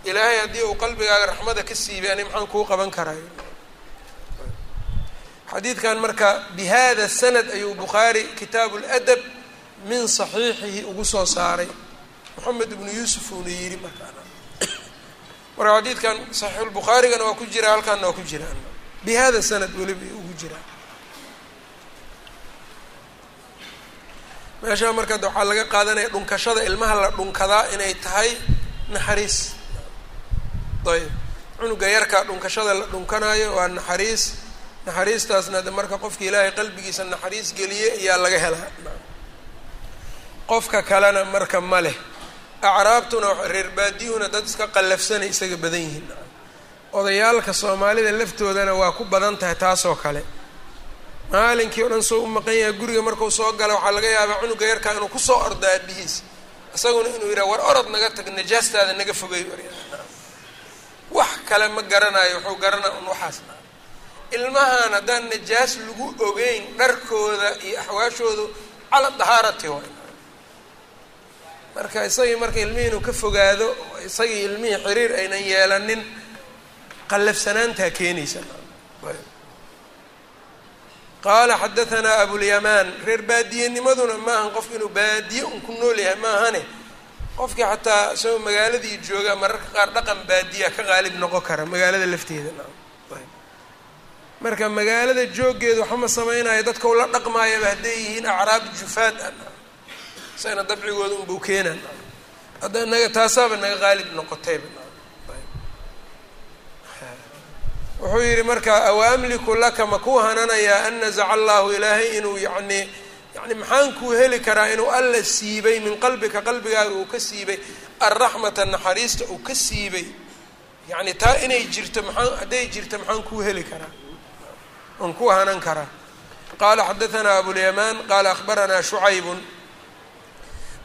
Speaker 1: ilaahay haddii uu qalbigaaga raxmada ka siibay ani maxaan kuu qaban karay xadiidkan marka bihada sanad ayuu bukhaari kitaabu ladab min saxiixihi ugu soo saaray. Moxamed ibnu yuusuf uuna yidhi markaa marka xadiidkan saxiixulbukhaarigana waa ku jira halkaana waa ku jiraan bi hada sanad weliba ugu jiraan meeshaa marka waxaa laga qaadanaya dhunkashada ilmaha la dhunkadaa inay tahay naxariis. Ayb cunuga yarkaa dhunkashada la dhunkanayo waa naxariis. Naxariistaasna de marka qofka ilaahay qalbigiisa naxariis geliye ayaa laga helaa. Qofka kalena marka ma leh acraabtuna reer baadiyuhuna dad iska qallafsanay isaga badan yihiin. Odayaalka soomaalida laftoodana waa ku badan tahay taasoo kale. Maalinkii o dhan soo u maqan yahay guriga markuu soo gala waxaa laga yaabaa cunuga yarkaa inuu ku soo ordo aabihiis isaguna inuu yidhaha war orod naga tag najaastaada naga fogay wax kale ma garanayo wuxuu garanaa un waxaas. Ilmahan haddaan najaas lagu ogeyn dharkooda iyo axwaashoodu cala dahaarati waay marka isagii marka ilmihii inuu ka fogaado isagii ilmihii xiriir aynan yeelanin qallafsanaantaa keenaysa. Qaala xadahanaa abulyamaan reer baadiyenimaduna maahan qofka inuu baadiye un ku nool yahay maahane qofkii xataa isagoo magaaladii jooga mararka qaar dhaqan baadiya ka qaalib noqon kara magaalada lafteeda. Marka magaalada jooggeeda waxama samaynayo dadka ula dhaqmaayaba hadday yihiin acraab jufaad a isagana dabcigooda unbuu keenan. Hadda naga taasaaba naga qaalib noqotayba. Wuxuu yidhi marka awa amliku laka ma kuu hananayaa an nazaca allahu ilaahay inuu yacni yani maxaan kuu heli karaa inuu alla siibay min qalbika qalbigaaga uu ka siibay alraxmata naxariista uu ka siibay. Yacni taa inay jirto maxaan hadday jirto maxaan kuu heli karaa? Oon kuu hanan karaa. Qaala xadaanaa abulyamaan qaala akhbaranaa shucaybun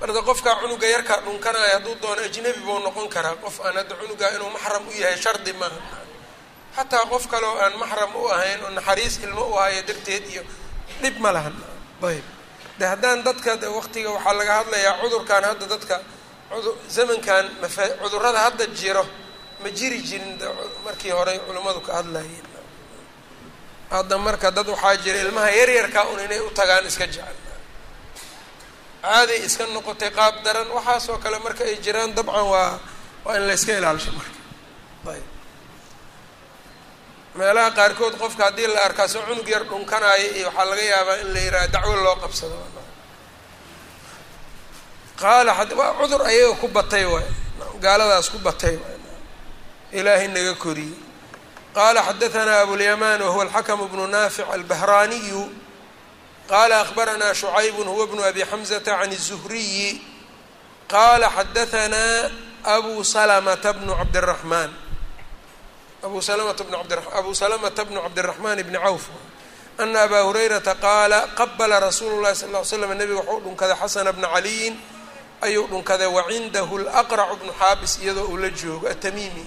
Speaker 1: marka qofkaa cunuga yarkaa dhunkanaya hadduu doono ajnabi buu noqon karaa. Qof aan hadda cunugaa inuu maxram u yahay shardi maaha xataa qof kale aan maxram u ahayn oo naxariis ilmo u hayo darteed iyo dhib ma lahan. Ayb de haddaan dadka waqtiga waxaa laga hadlayaa cudurkan hadda dadka zamankan mafa cudurrada hadda jiro ma jiri jirin markii hore culimmadu ka hadlayeen. Hadda marka dad waxaa jira ilmaha yaryarkaa un inay u tagaan iska jecel caaday iska noqotay qaab daran waxaasoo kale marka ay jiraan dabcan waa waa in la yska ilaalisho marka. Ayb. Meelaha qaarkood qofka haddii la arkaa soo cunug yar dhunkanaayo iyo waxaa laga yaabaa in la yihaaha dacwo loo qabsado. Qaala waa cudur ayaga ku batay waay gaaladaas ku batay waay ilaahay naga koriyey qaala xadaanaa abulyamaan wahuwa alxakmu bnu naafic albahraaniyu qaala akhbaranaa shucaybun huwa bnu abi xamzata can الzuhriyi qaala xadaanaa abu salamata bnu cabdiraxmaan abu salamata bnu abu salamata bnu cabdiraxmaan bni cawf ana abaa hurayrata qaala qabala rasuulu llahi sal ly slam nabiga waxuu dhunkaday xasana bna caliyin ayuu dhunkaday wacindahu laqracu bnu xaabis iyadoo uu la joogo atamiimi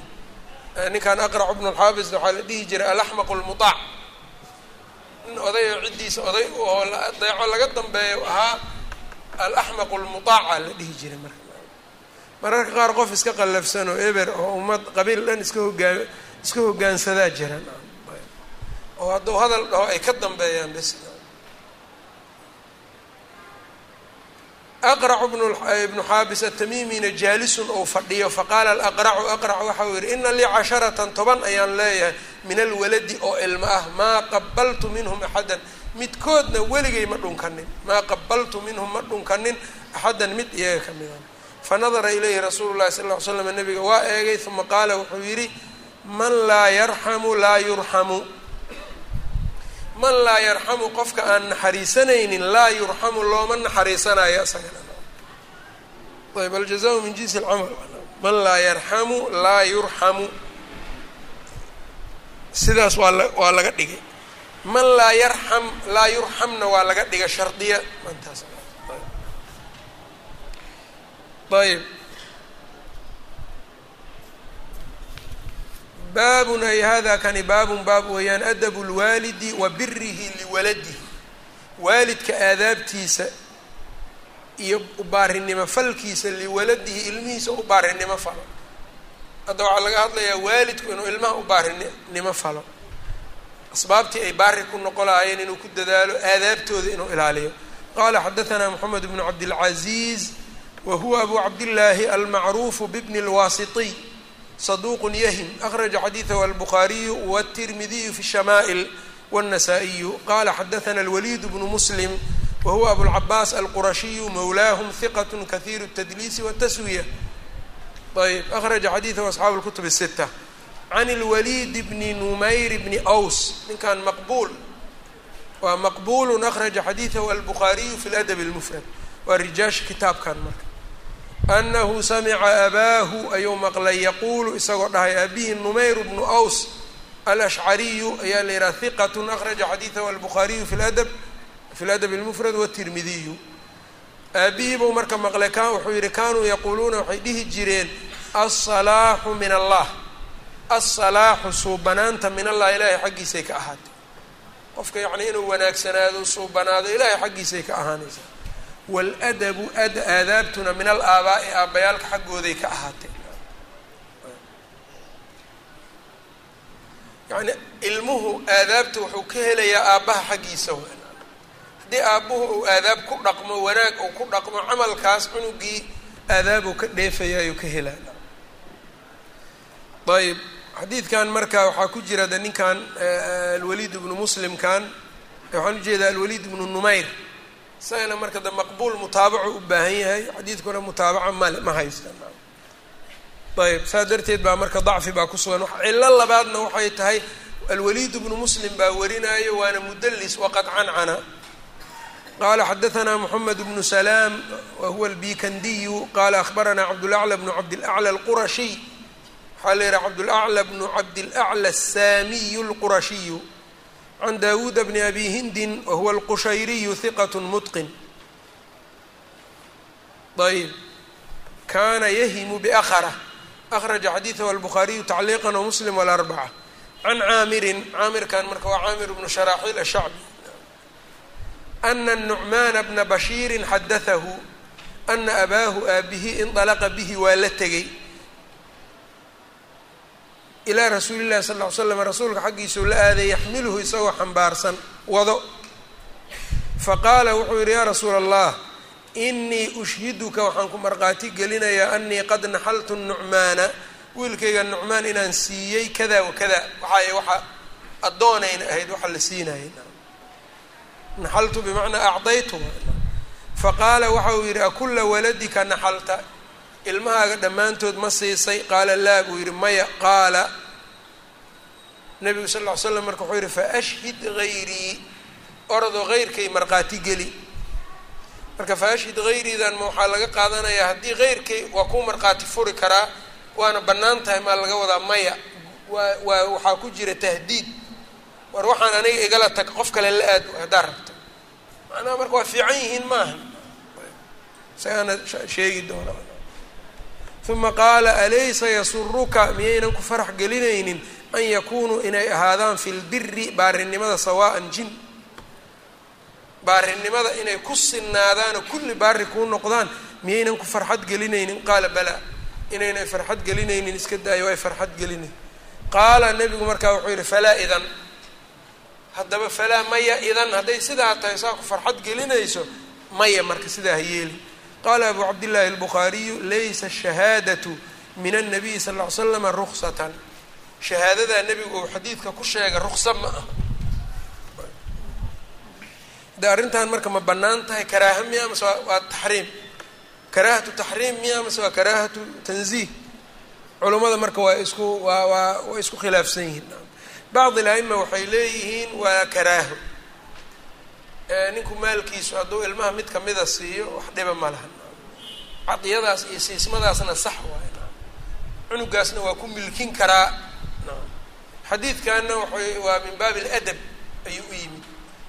Speaker 1: ninkan aqracu bnu xaabis waxaa la dhihi jiray alaxmaqu lmutaac nin oday oo ciddiisa oday oo deeco laga dambeeyo ahaa alaxmaqu lmutaaca la dhihi jiray marka. Mararka qaar qof iska qallafsan oo eber oo ummad qabiil dhan iska hogaa iska hogaansadaa jiraan oo hadduu hadal dhaho ay ka dambeeyaan bes aqracu bnu xaabis atamimina jaalisun ou fadhiyo faqaala alaqracu aqrac waxa uu yihi ina lii casharatan toban ayaan leeyahay min alwaladi oo ilmo ah maa qabaltu minhum axadan midkoodna weligay ma dhunkanin maa qabaltu minhum ma dhunkanin axadan mid iyaga ka midan fanadara ilayhi rasuulu llahi sal ll ly slam nabiga waa eegay uma qaala wuxuu yidhi man laa yarxamu laa yurxamu man laa yarxamu qofka aan naxariisanaynin laa yurxamu looma naxariisanayo isagana. Ayb aljaza min jinsi alcamal. Man laa yarxamu laa yurxamu. Sidaas waa la waa laga dhigay. Man laa yarxam laa yurxamna waa laga dhiga shardiya. Mantaas ayb baabun ay hada kani baabun baab weeyaan adabu lwaalidi wa birihi liwaladihi. Waalidka aadaabtiisa iyo ubaarinimo falkiisa liwaladihi ilmihiisa u baarinimo falo. Hadda waxaa laga hadlayaa waalidku inuu ilmaha u baarinimo falo. Asbaabtii ay baari ku noqo lahaayeen inuu ku dadaalo aadaabtooda inuu ilaaliyo. Qala xadaanaa moxamed bnu cabdilcaziiz wa huwa abu cabdillaahi almacruufu bibni اlwaasitiy صدوq yhm أخرج xadيiثه الbخاaرiي والتirmidي في الشhmائل والنسائي qala xdثna الوليد بن مسلم وهuو أبوالعباس الqرشي mولاهم ثqة kثير التدليس والتسوية طيب أخرج xadيiثه أصحاaب الكتب الستة عن الوليد بن نمyر بن أوس ninkan مqبول waa مqبول أخرج xadيiثه الbخاaرiي في الأدب المفرد waa riجaaشha kitaabkan marka anahu samica abaahu ayuu maqlay yaquulu isagoo dhahay abihi numayr bnu aws alashcariyu ayaa la yidhaha hiqatun akhraja xadiidahu albukhaariyu fi ladab fi ladab اlmufrad watirmidiyu aabihii buu marka maqlay kan wuxuu yihi kanuu yaquuluuna waxay dhihi jireen alsalaaxu min allah alsalaaxu suubanaanta min allah ilaahay xaggiisay ka ahaatay qofka yacnii inuu wanaagsanaado suubanaado ilaahay xaggiisay ka ahaanaysaa wاladabu aadaabtuna min alaabaa'i aabbayaalka xaggooday ka ahaatay yacni ilmuhu aadaabta wuxuu ka helayaa aabbaha xaggiisa haddii aabbuhu uu aadaab ku dhaqmo wanaag uu ku dhaqmo camalkaas cunugii aadaabuu ka dheefaya ayuu ka helaa ayb xadiidkan marka waxaa ku jira de ninkan alwaliid ibnu muslimkan waxaan u jeedaa alwaliid ibnu numayr isagana marka da maqbuul mutaabaco u baahan yahay xadiidkuna mutaabaca male ma haysta. Ayb saa darteed baa marka dacfi baa ku sugan. Cillo labaadna waxay tahay alwaliid bnu muslim baa warinaayo waana mudalis waqad cancana. Qala xadaanaa mxamed bnu salaam wahuwa albikandiyu qala ahbaranaa cabdulacla bnu cabdilacla alqurashiy waxaa la yihaha cabdulacla bnu cabdilacla asaamiyu lqurashiyu can dawuuda bni abi hindin wahuwa alqushayriyu hiqat mutqin ayb kana yahimu bakra akhraja xadiidahu albukhaariyu tacliiqan wamuslim wاlarbaca can caamirin caamirkan marka waa caamir bnu sharaaxiil ashacbi ana nucmaana bna bashiirin xadatahu ana abaahu aabihi indalaqa bihi waa la tegey ilaa rasuuli llahi sal ll slam rasuulka xaggiisuu la aaday yaxmiluhu isagoo xambaarsan wado. Faqaala wuxuu yidhi yaa rasuula allah inii ushhiduka waxaan ku markhaati gelinayaa anii qad naxaltu nucmaana wiilkayga nucmaan inaan siiyey kada wa kada. Waxaay waxa addoonayna ahayd waxa la siinayay naxaltu bimacnaa acdaytu. Faqaala waxa uu yidhi akulla waladika naxalta ilmahaaga dhammaantood ma siisay. Qaala laa buu yidhi maya. Qaala nabigu sal ll ly slam marka wuxuu yidhi faashhid hayrii orodoo heyrkay markhaati geli. Marka faashhid hayriidan ma waxaa laga qaadanayaa haddii heyrkay waa kuu markhaati furi karaa waana bannaan tahay maa laga wadaa maya. Waa waa waxaa ku jira tahdiid. War waxaan aniga igala tag qof kale la aad haddaa rabto. Macnaha marka waa fiican yihiin maaha. Isagaana sheegi doona uma qaala alaysa yasuruka? Miyaynan ku farax gelinaynin? An yakunuu inay ahaadaan fi lbiri baarinimada sawaa'an jin. Baarinimada inay ku sinaadaanoo kulli baari kuu noqdaan miyaynan ku farxad gelinaynin? Qaala balaa inaynay farxad gelinaynin iska daayo ay farxad gelinayn qaala nebigu markaa wuxuu yidhi falaa idan. Haddaba falaa maya idan. Hadday sidaa tahay saa ku farxad gelinayso maya marka sidaa ha yeeli qaala abu cabdillaahi albukhaariyu laysa ashahaadatu min annabiyi sal ll ly slama ruksatan shahaadadaa nebigu uu xadiidka ku sheegay ruksa ma aha de arrintan marka ma bannaan tahay karaaha miya mase waa taxriim karaahatu taxriim miya mase waa karaahatu tanziih culummada marka waa isku waa waa way isku khilaafsan yihiin bacdi l-aima waxay leeyihiin waa karaaho ninku maalkiisu hadduu ilmaha mid kamida siiyo wax dhiba ma laha cadiyadaas iyo siismadaasna sax waay. Cunugaasna waa ku milkin karaa. Xadiidkanna waay waa min baabi aladab ayuu u yimid.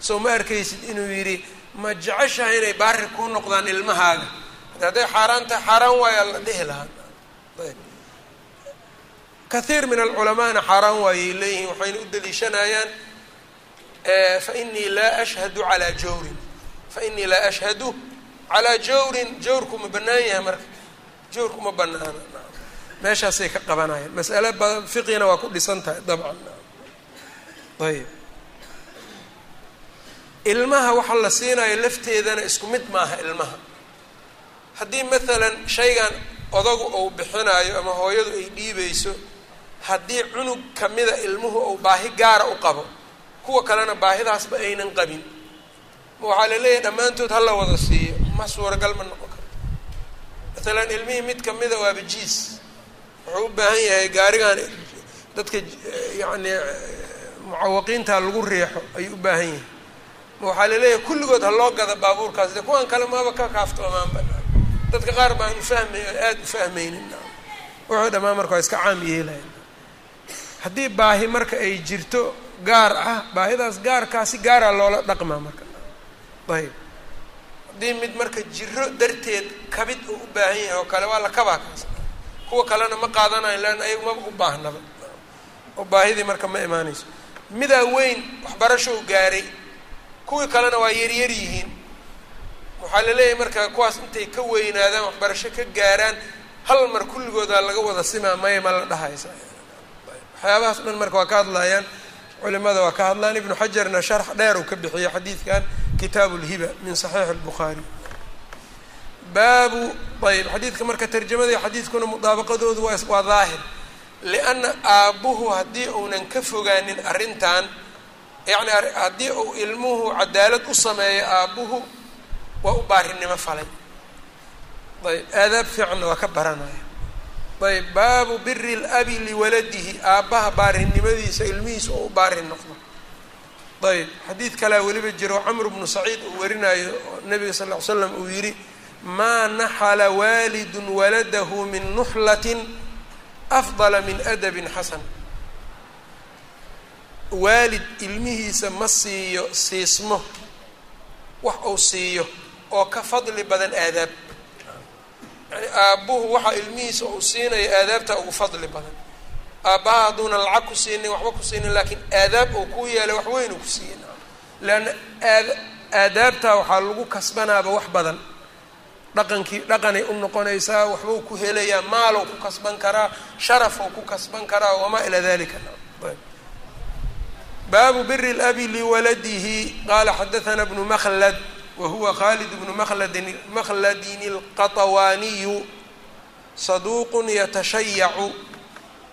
Speaker 1: Soo ma arkaysid inuu yidhi ma jeceshahay inay baari kuu noqdaan ilmahaaga? Hadday xaaraan tahay xaaraan waayaa la dhihi lahaa. Ayb. Kathiir min alculamaana xaaraan waayay leeyihiin waxayna u daliishanayaan fainii laa ashhadu calaa jawrin. Fainii laa ashhadu calaa jawrin. Jawrku ma bannaan yahay marka. Jawrku ma banaana meeshaasay ka qabanayaan. Mas'ale badan fiqina waa ku dhisan tahay dabcan. Ayb ilmaha waxa la siinayo lafteedana isku mid maaha ilmaha. Haddii maalan shaygan odagu uu bixinayo ama hooyadu ay dhiibayso haddii cunug kamida ilmuhu uu baahi gaara u qabo kuwa kalena baahidaasba aynan qabin. Waxaa la leeyahay dhammaantood hala wada siiyo. Ma suuragal ma noqon karto. Maalan ilmihii mid kamida waaba jiis. Wuxuu u baahan yahay gaarigan dadka yacni mucawaqiinta lagu riixo ayuu u baahan yahay. Waxaa la leeyahay kulligood ha loo gada baabuurkaas. De kuwan kale maaba ka kaaftoomaanba dadka qaar baan ufahmay aada u fahmaynin. Wuxuu dhamaan marka waa iska caam yeelayan haddii baahi marka ay jirto gaar ah baahidaas gaarkaasi gaaraa loola dhaqmaa marka. Ayb haddii mid marka jiro darteed kabid uu u baahan yahay oo kale waa la kabaa kaas. Kuwa kalena ma qaadanayo leanna ayagu u baahnaba. Oo baahidii marka ma imaanayso. Midaa weyn waxbarasho u gaaray kuwii kalena waa yaryar yihiin. Waxaa la leeyahay marka kuwaas intay ka weynaadaan waxbarasho ka gaaraan hal mar kulligoodaa laga wada simaa maya ma la dhahaysa. Waxyaabahaas dhan marka waa ka hadlayaan culimada waa ka hadlaan. Ibnu xajarna sharx dheer uu ka bixiyey xadiidkan kitaabu lhiba min saxiixi lbukhaari baabu ayb xadiidka marka tarjamadii xadiidkuna mudaabaqadoodu waa waa daahir. Lianna aabbuhu haddii uunan ka fogaanin arrintan yacni haddii uu ilmuhu cadaalad u sameeyo aabbuhu waa u baarinimo falay. Ayb aadaab fiicanna waa ka baranaya ayb baabu biri اlabi liwaladihi. Aabbaha baarinimadiisa ilmihiisa oo u baarin noqdo. Ayb xadiid kalea weliba jiro. Camr bnu saciid uu warinayo nabiga sal ly slam uu yidhi maa naxala waalidu waladahu min nuxlatin afdala min adabin xasan. Waalid ilmihiisa ma siiyo siismo. Wax uu siiyo oo ka fadli badan aadaab yani aabbuhu waxa ilmihiisa uu siinayo aadaabta ugu fadli badan. Aabbaha hadduuna lacag ku siinin waxba ku siinin laakiin aadaab uu ku yeelay wax weyn ku siiye leanna aad aadaabtaa waxaa lagu kasbanaaba wax badan. Dhaqankii dhaqanay u noqonaysaa waxbuu ku helayaa maalow ku kasban karaa sharafou ku kasban karaa wamaa ilaa dalika baabu biri اlabi liwaladihi qala xadaثna bnu mklad wahuwa khaalid bnu maldin makhladin اlqatawaaniyu saduuqun yatashayacu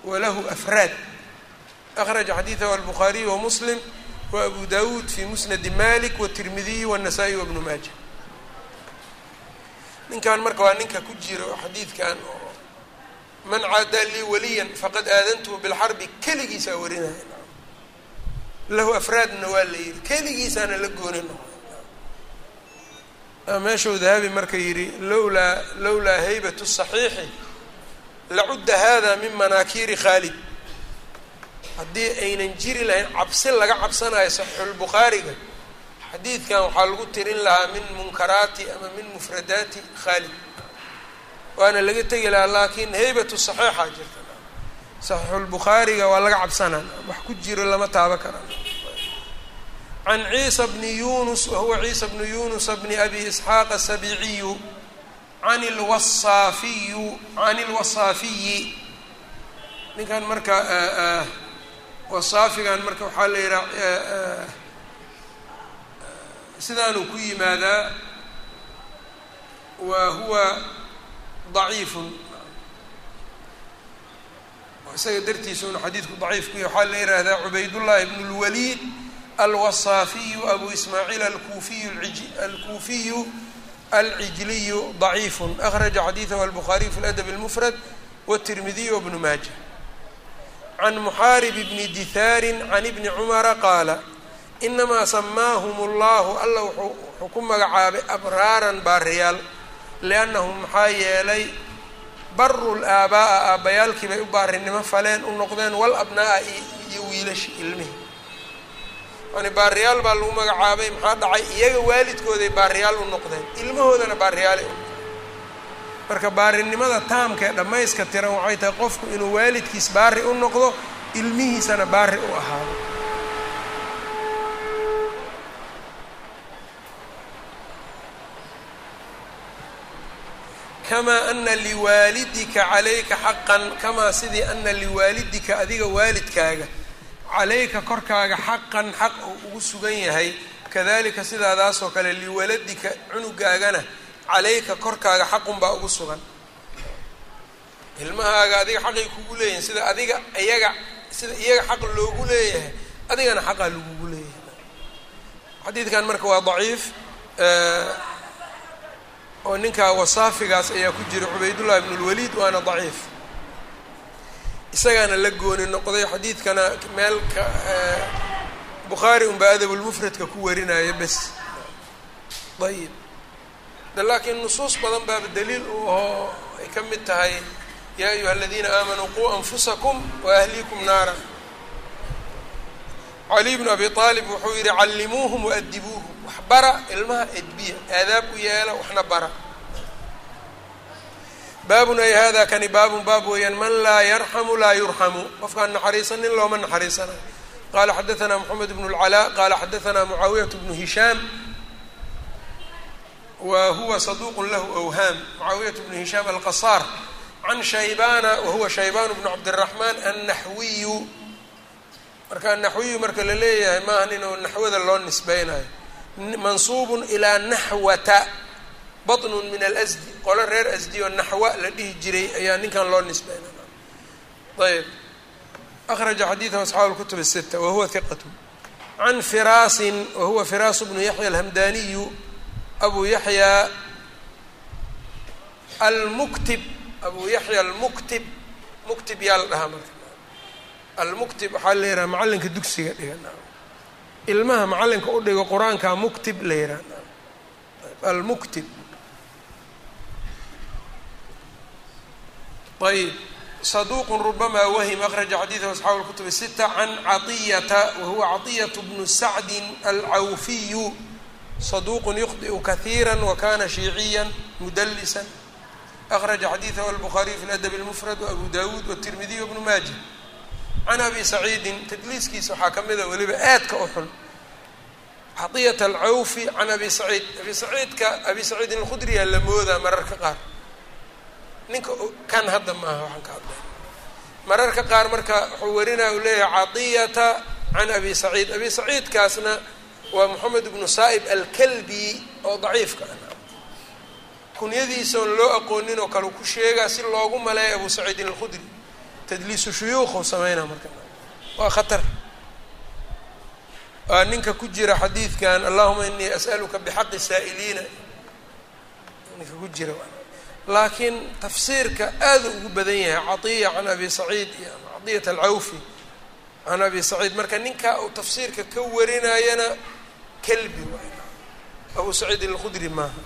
Speaker 1: walahu afraad akhraja xadiidahu albuhaariyu wa muslim wa abu dawuud fi musnadi malik watirmidiyi wاnasaa'i wabnu maaja ninkan marka waa ninka ku jiro xadiidkan oo man cadaa lii waliyan faqad aadantuhu bilxarbi keligiisaa warinaya lahu afraadna waa la yihi keligiisaana la gooni noqo meeshuu dahabi marka yidhi lowlaa lowlaa haybatu saxiixi lacudda hada min manaakiiri khaalid. Haddii aynan jiri lahayn cabsi laga cabsanayo saxiixulbukhaariga xadiidkan waxaa lagu tirin lahaa min munkaraati ama min mufradaati khaalid. Waana laga tegi lahaa laakiin haybatu saxiixaa jirta. Saxiixulbukhaariga waa laga cabsanaa wax ku jiro lama taabo kara can ciisa bni yunus wahuwa ciisa bnu yunusa bni abi isxaaq asabiiciyu can lwasaafiyu can lwasaafiyi ninkan marka wasaafigan marka waxaa la yihaha sidaanuu ku yimaadaa wa huwa daciifun isaga dartiisuna xadiidku daciif ku yahy waxaa la yihahdaa cubaydullahi bn اlwaliid alwasaafiyu abu ismaaciil alkuufiyu alcijliyu daciifun akhraja xadiidahu albuhaariyu fi ladab اlmufrad wtirmidiyu wbnu maaja can muxaarib bni dihaarin can ibni cumara qaala inamaa samaahum allahu alla wuxuu ku magacaabay abraaran baariyaal liannahum maxaa yeelay baru laabaa'a aabbayaalkii bay u baarinimo faleen u noqdeen walabnaa'a iyo wiilashi ilmihi yani baariyaal baa lagu magacaabay maxaa dhacay? Iyaga waalidkooday baariyaal u noqdeen. Ilmahoodana noqdeen. Marka baarinimada taamka ee dhammayska tiran waxay tahay qofku inuu waalidkiis baari u noqdo ilmihiisana baari u ahaado. Kamaa ana liwaalidika calayka xaqan kamaa sidii ana liwaalidika adiga waalidkaaga calayka korkaaga xaqan xaq uu ugu sugan yahay. Kadalika sidaadaasoo kale liwaladika cunugaagana calayka korkaaga xaqun baa ugu sugan. Ilmahaaga adiga xaqay kugu leeyihiin sida adiga iyaga sida iyaga xaq loogu leeyahay adigana xaqaa lagugu leeyahay. Xadiidkan marka waa daciif oo ninkaa wasaafigaas ayaa ku jira cubaydullahi bn اlwaliid waana daciif isagaana la gooni noqday xadiidkana meel ka bukhaari unbaa adabulmufradka ku warinaya bes. Ayib de laakiin nusuus badan baaba daliil u ahoo ay ka mid tahay yaa ayuha aladiina aamanuu quu anfusakum waahliikum naara caliy bnu abi aalib wuxuu yihi callimuuhum waadibuuhum wax bara ilmaha edbiya aadaab u yeela waxna bara baabun ay hada kani baabun baab weeyaan man laa yarxamu laa yurxamu qofkaan naxariisanin looma naxariisanayo qala xadaثna mxamed bn اlcalaa qala xadaثna mucaawiyat bnu hishaam wa huwa saduq lahu awhaam mucaawiyat bnu hishaam alqasaar can shaybana wahuwa shaybaan bnu cabdالraxman annaxwiyu marka naxwiyu marka la leeyahay maaha inuu naxwada loo nisbeynayo mansuub ilaa naxwata baطn min alasdi qolo reer asdi oo naxwa la dhihi jiray ayaa ninkan loo nisbeyna ayb. Akraja xadiidahu asxaabu lkutub asita wahuwa hiqat can firaasin wahuwa firaasu bnu yaxya alhamdaniyu abu yaxya almuktib abu yaxya almuktib muktib yaa la dhahaa marka. Almuktib waxaa la yidhaha macalinka dugsiga dhiga. Ilmaha macalinka u dhigo qur'aanka muktib la yidhaha almuktib. ayb saduqu rubamaa wahm akraja xadiidahu asxaabu lkutubi sita can caiyata wahuwa caiyatu bnu sacdi alcawfiyu saduqun yukhdiu kahiira wakana shiiciya mudalisa akraja xadiidahu albukhariyu fi ladab اlmufrad waabu dawuud watirmidiy wbnu maaja can abi saciidin tadliiskiisa waxaa ka mida ah weliba aadka u xun. Caiyata alcawfi can abi saciid abi saciidka abi saciidin alkhudriyaa la moodaa mararka qaar ninka kan hadda maaha waxaan ka hadlay. Mararka qaar marka wuxuu warinaya u leeyahay caطiyata can abi saciid. Abi saciidkaasna waa moxamed ibnu saa'ib alkalbi oo daciifka ah. Kunyadiisaon loo aqoonin oo kale ku sheegaa si loogu maleeya abu saciidin alkhudri. Tadliisu shuyuukhu sameynaa marka. Waa khatar. Waa ninka ku jira xadiidkan allahuma inii as'aluka bixaqi saa'iliina. Ninka ku jira laakiin tafsiirka aada ugu badan yahay caiya can abi saciid iyo caiyat alcawfi can abi saciid marka ninkaa uu tafsiirka ka warinayana kalbi waay abu saciid ilqudri maaha.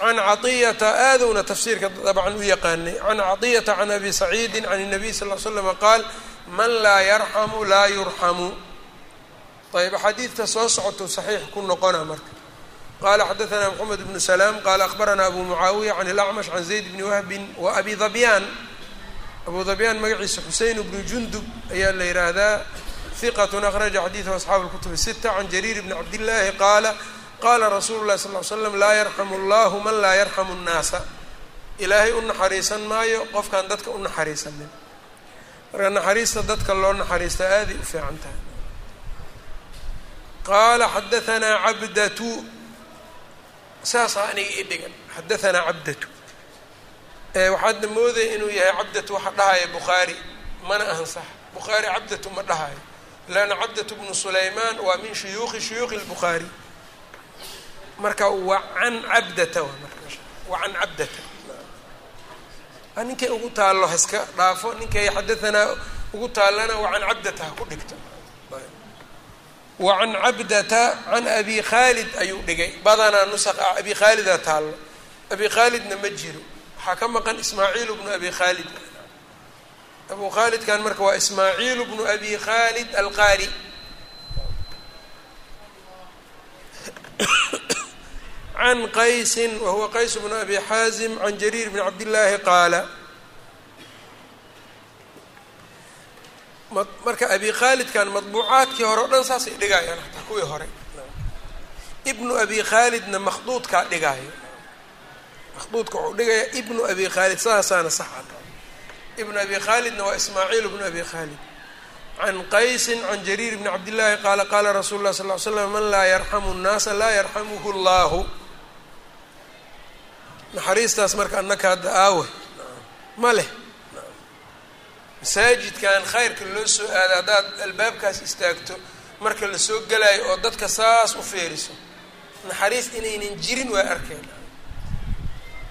Speaker 1: Can caiyata aadowna tafsiirka dabcan u yaqaanay. Can caiyata can abi saciidi can الnabiy sal l slama qaal man laa yarxamu laa yurxamu ayb axaadiidta soo socotou saxiix ku noqona marka qala xadaثna mxamed bnu slaam qala akhbarana abu mucaawiya can اlacmash can zayd bni wahbin wa abi dabyaan abu dabyaan magaciisa xusein bnu jundub ayaa la yihaahdaa hiqat akhraja xadiiثhu asxaabu اlkutub الsita can jariir bni cabdillaahi qaala qala rasuulu lahi sal ly slam laa yarxamu اllahu man laa yarxamu الnaasa ilaahay u naxariisan maayo qofkaan dadka u naxariisanin marka naxariista dadka loo naxariista aaday u fiican tahay qaala xadaثna cabdatu saasaa aniga ii dhigan. Xadaثanaa cabdatu. Waxaadna moodaya inuu yahay cabdatu waxa dhahaya bukhaari. Mana ahan sax. Bukhaari cabdatu ma dhahayo. Leanna cabdatu bnu sulaymaan waa min shuyuuqi shuyuuqi اlbukhaari marka wacan cabdata wacan cabdata. Ninkay ugu taallo haska dhaafo. Ninkay xadaanaa ugu taallana wacan cabdata ha ku dhigto wacan cabdata can abi khaalid ayuu dhigay. Badanaa nusaq ah abi khaalidaa taallo abi khaalidna ma jiro. Waxaa ka maqan ismaaciil bnu abi khaalid abu khaalidkan marka waa ismaaciil bnu abi khaalid alqaari. Can qaysin wahuwa qays bnu abi xaazim can jariir bni cabdillaahi qaala marka abi khaalidkan madbuucaadkii hore o dhan saasay dhigayaan hataa kuwii hore. Ibnu abi khaalidna makhduudkaa dhigaayo. Makhduudka wuxuu dhigayaa ibnu abi khaalid saasaana saxa ibnu abi khaalidna waa ismaaciil bnu abi khaalid can qaysin can jariir bni cabdillaahi qaala qaala rasuulu lah sal ly slam man laa yarxamu nnaasa laa yarxamuhu llahu naxariistaas marka annaka hadda aawe. Ma leh masaajidkan khayrka loo soo aada haddaad albaabkaas istaagto marka la soo gelayo oo dadka saas u feeriso naxariis inaynan jirin waa arkeen.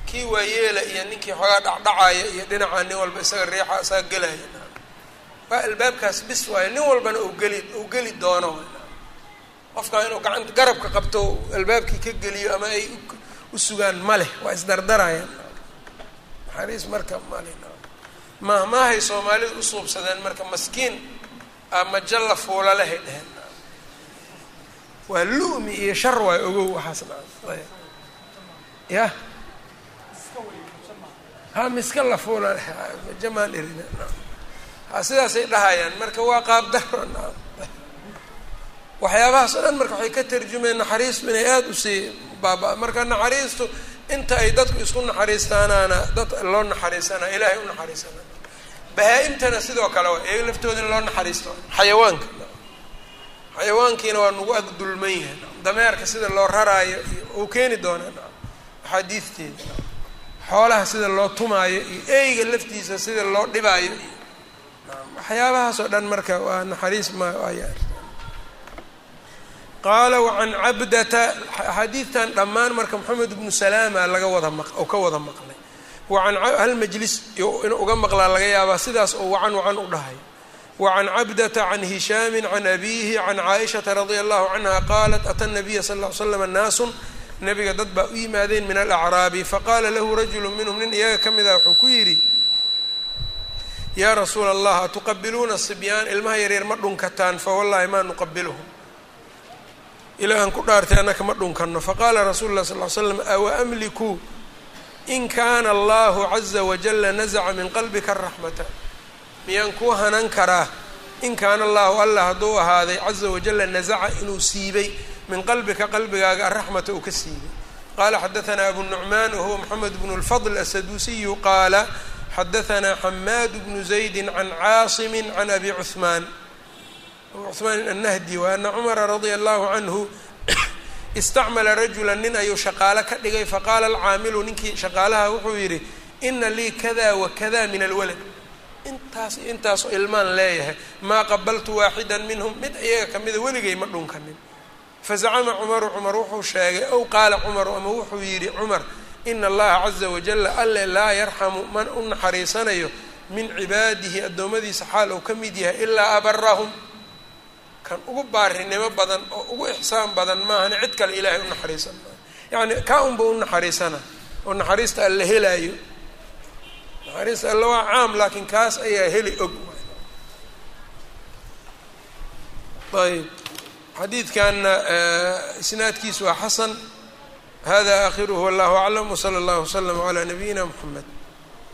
Speaker 1: Kii waa yeela iyo ninkii xoogaa dhacdhacaya iyo dhinacaa nin walba isaga riixa isaga gelaya waa albaabkaas bis waayo nin walbana u geli uu geli doono. Qofkaa inuu gacanta garabka qabto albaabkii ka geliyo ama ay u sugaan ma leh waa isdardarayaan naxariis marka male mahmaahay soomaalidu usuubsadeen marka maskiin ama jalla fuula lehay dheheen waa lu'mi iyo shar waay ogow waxaasna ya? Ha miska la fuula jamaan irin ha sidaasay dhahayaan marka waa qaab daro waxyaabahaas o dhan marka waxay ka tarjumeen naxariistu inay aada u sii baaba marka naxariistu inta ay dadku isku naxariistaanaana dad loo naxariisanaa ilaahay u naxariisana bahaa-imtana sidoo kale wa iyaga laftooda in loo naxariisto. Xayawaanka. Xayawaankiina waa nagu ag dulman yahay. Dameerka sida loo raraayo iyo uu keeni doonaa axaadiisteeda xoolaha sida loo tumaayo iyo eyga laftiisa sida loo dhibaayo iyo waxyaabahaas oo dhan marka waa naxariis ma aya qaala wacan cabdata axaadiidtan dhammaan marka moxamed ibnu salaama laga wada oo ka wada maqlay wacan hal majlis inuu uga maqlaa laga yaabaa sidaas oo wacan wacan u dhahay. Wacan cabdata can hishaami can abiihi can caaishata radia allahu canha qaalat ata nabiya sal ll ly slam naasun? Nabiga dad baa u yimaadeen min alacraabi faqaala lahu rajulu minhum nin iyaga ka mid ah wuxuu ku yidhi yaa rasuula allah atuqabiluuna sibyaan ilmaha yaryar ma dhunkataan fawallahi maa nuqabiluhum ilaahan ku dhaartay annaka ma dhunkanno faqaala rasuulu lah sal ly slam awa amliku? In kaana allahu caza wajala nazaca min qalbika raxmata miyaan kuu hanan karaa? In kaana allahu allah hadduu ahaaday caza wajala nazaca inuu siibay min qalbika qalbigaaga araxmata uu ka siibay. Qaala xadaanaa abu nucmaan wahuwa moxamed bnu lfadl asaduusiyu qaala xadaanaa xamaad bnu zaydi can caasimi can abi cuhmaan abu cuhmaan annahdi wa ana cumara radia allahu canhu istacmala rajula nin ayuu shaqaale ka dhigay faqaala alcaamilu ninkii shaqaalaha wuxuu yidhi ina lii kada wa kada min alwalad. Intaas intaasoo ilmaan leeyahay maa qabaltu waaxidan minhum. Mid iyaga kamida weligay ma dhunkanin fazacama cumaru cumar wuxuu sheegay ow qaala cumaru ama wuxuu yidhi cumar ina allaha caza wajala alle laa yarxamu man u naxariisanayo min cibaadihi addoommadiisa xaal uu ka mid yahay ilaa abarahum kan ugu baarinimo badan oo ugu ixsaan badan maahane cid kale ilaahay u naxariisan maayo yacni kaa unba u naxariisana. Oo naxariista alla helaayo. Naxariista alla waa caam laakiin kaas ayaa heli og. Ayb xadiidkanna isnaadkiisu waa xasan. Hada aakhiruhu wallahu aclam wsala allahu wslama calaa nabiyina mxamed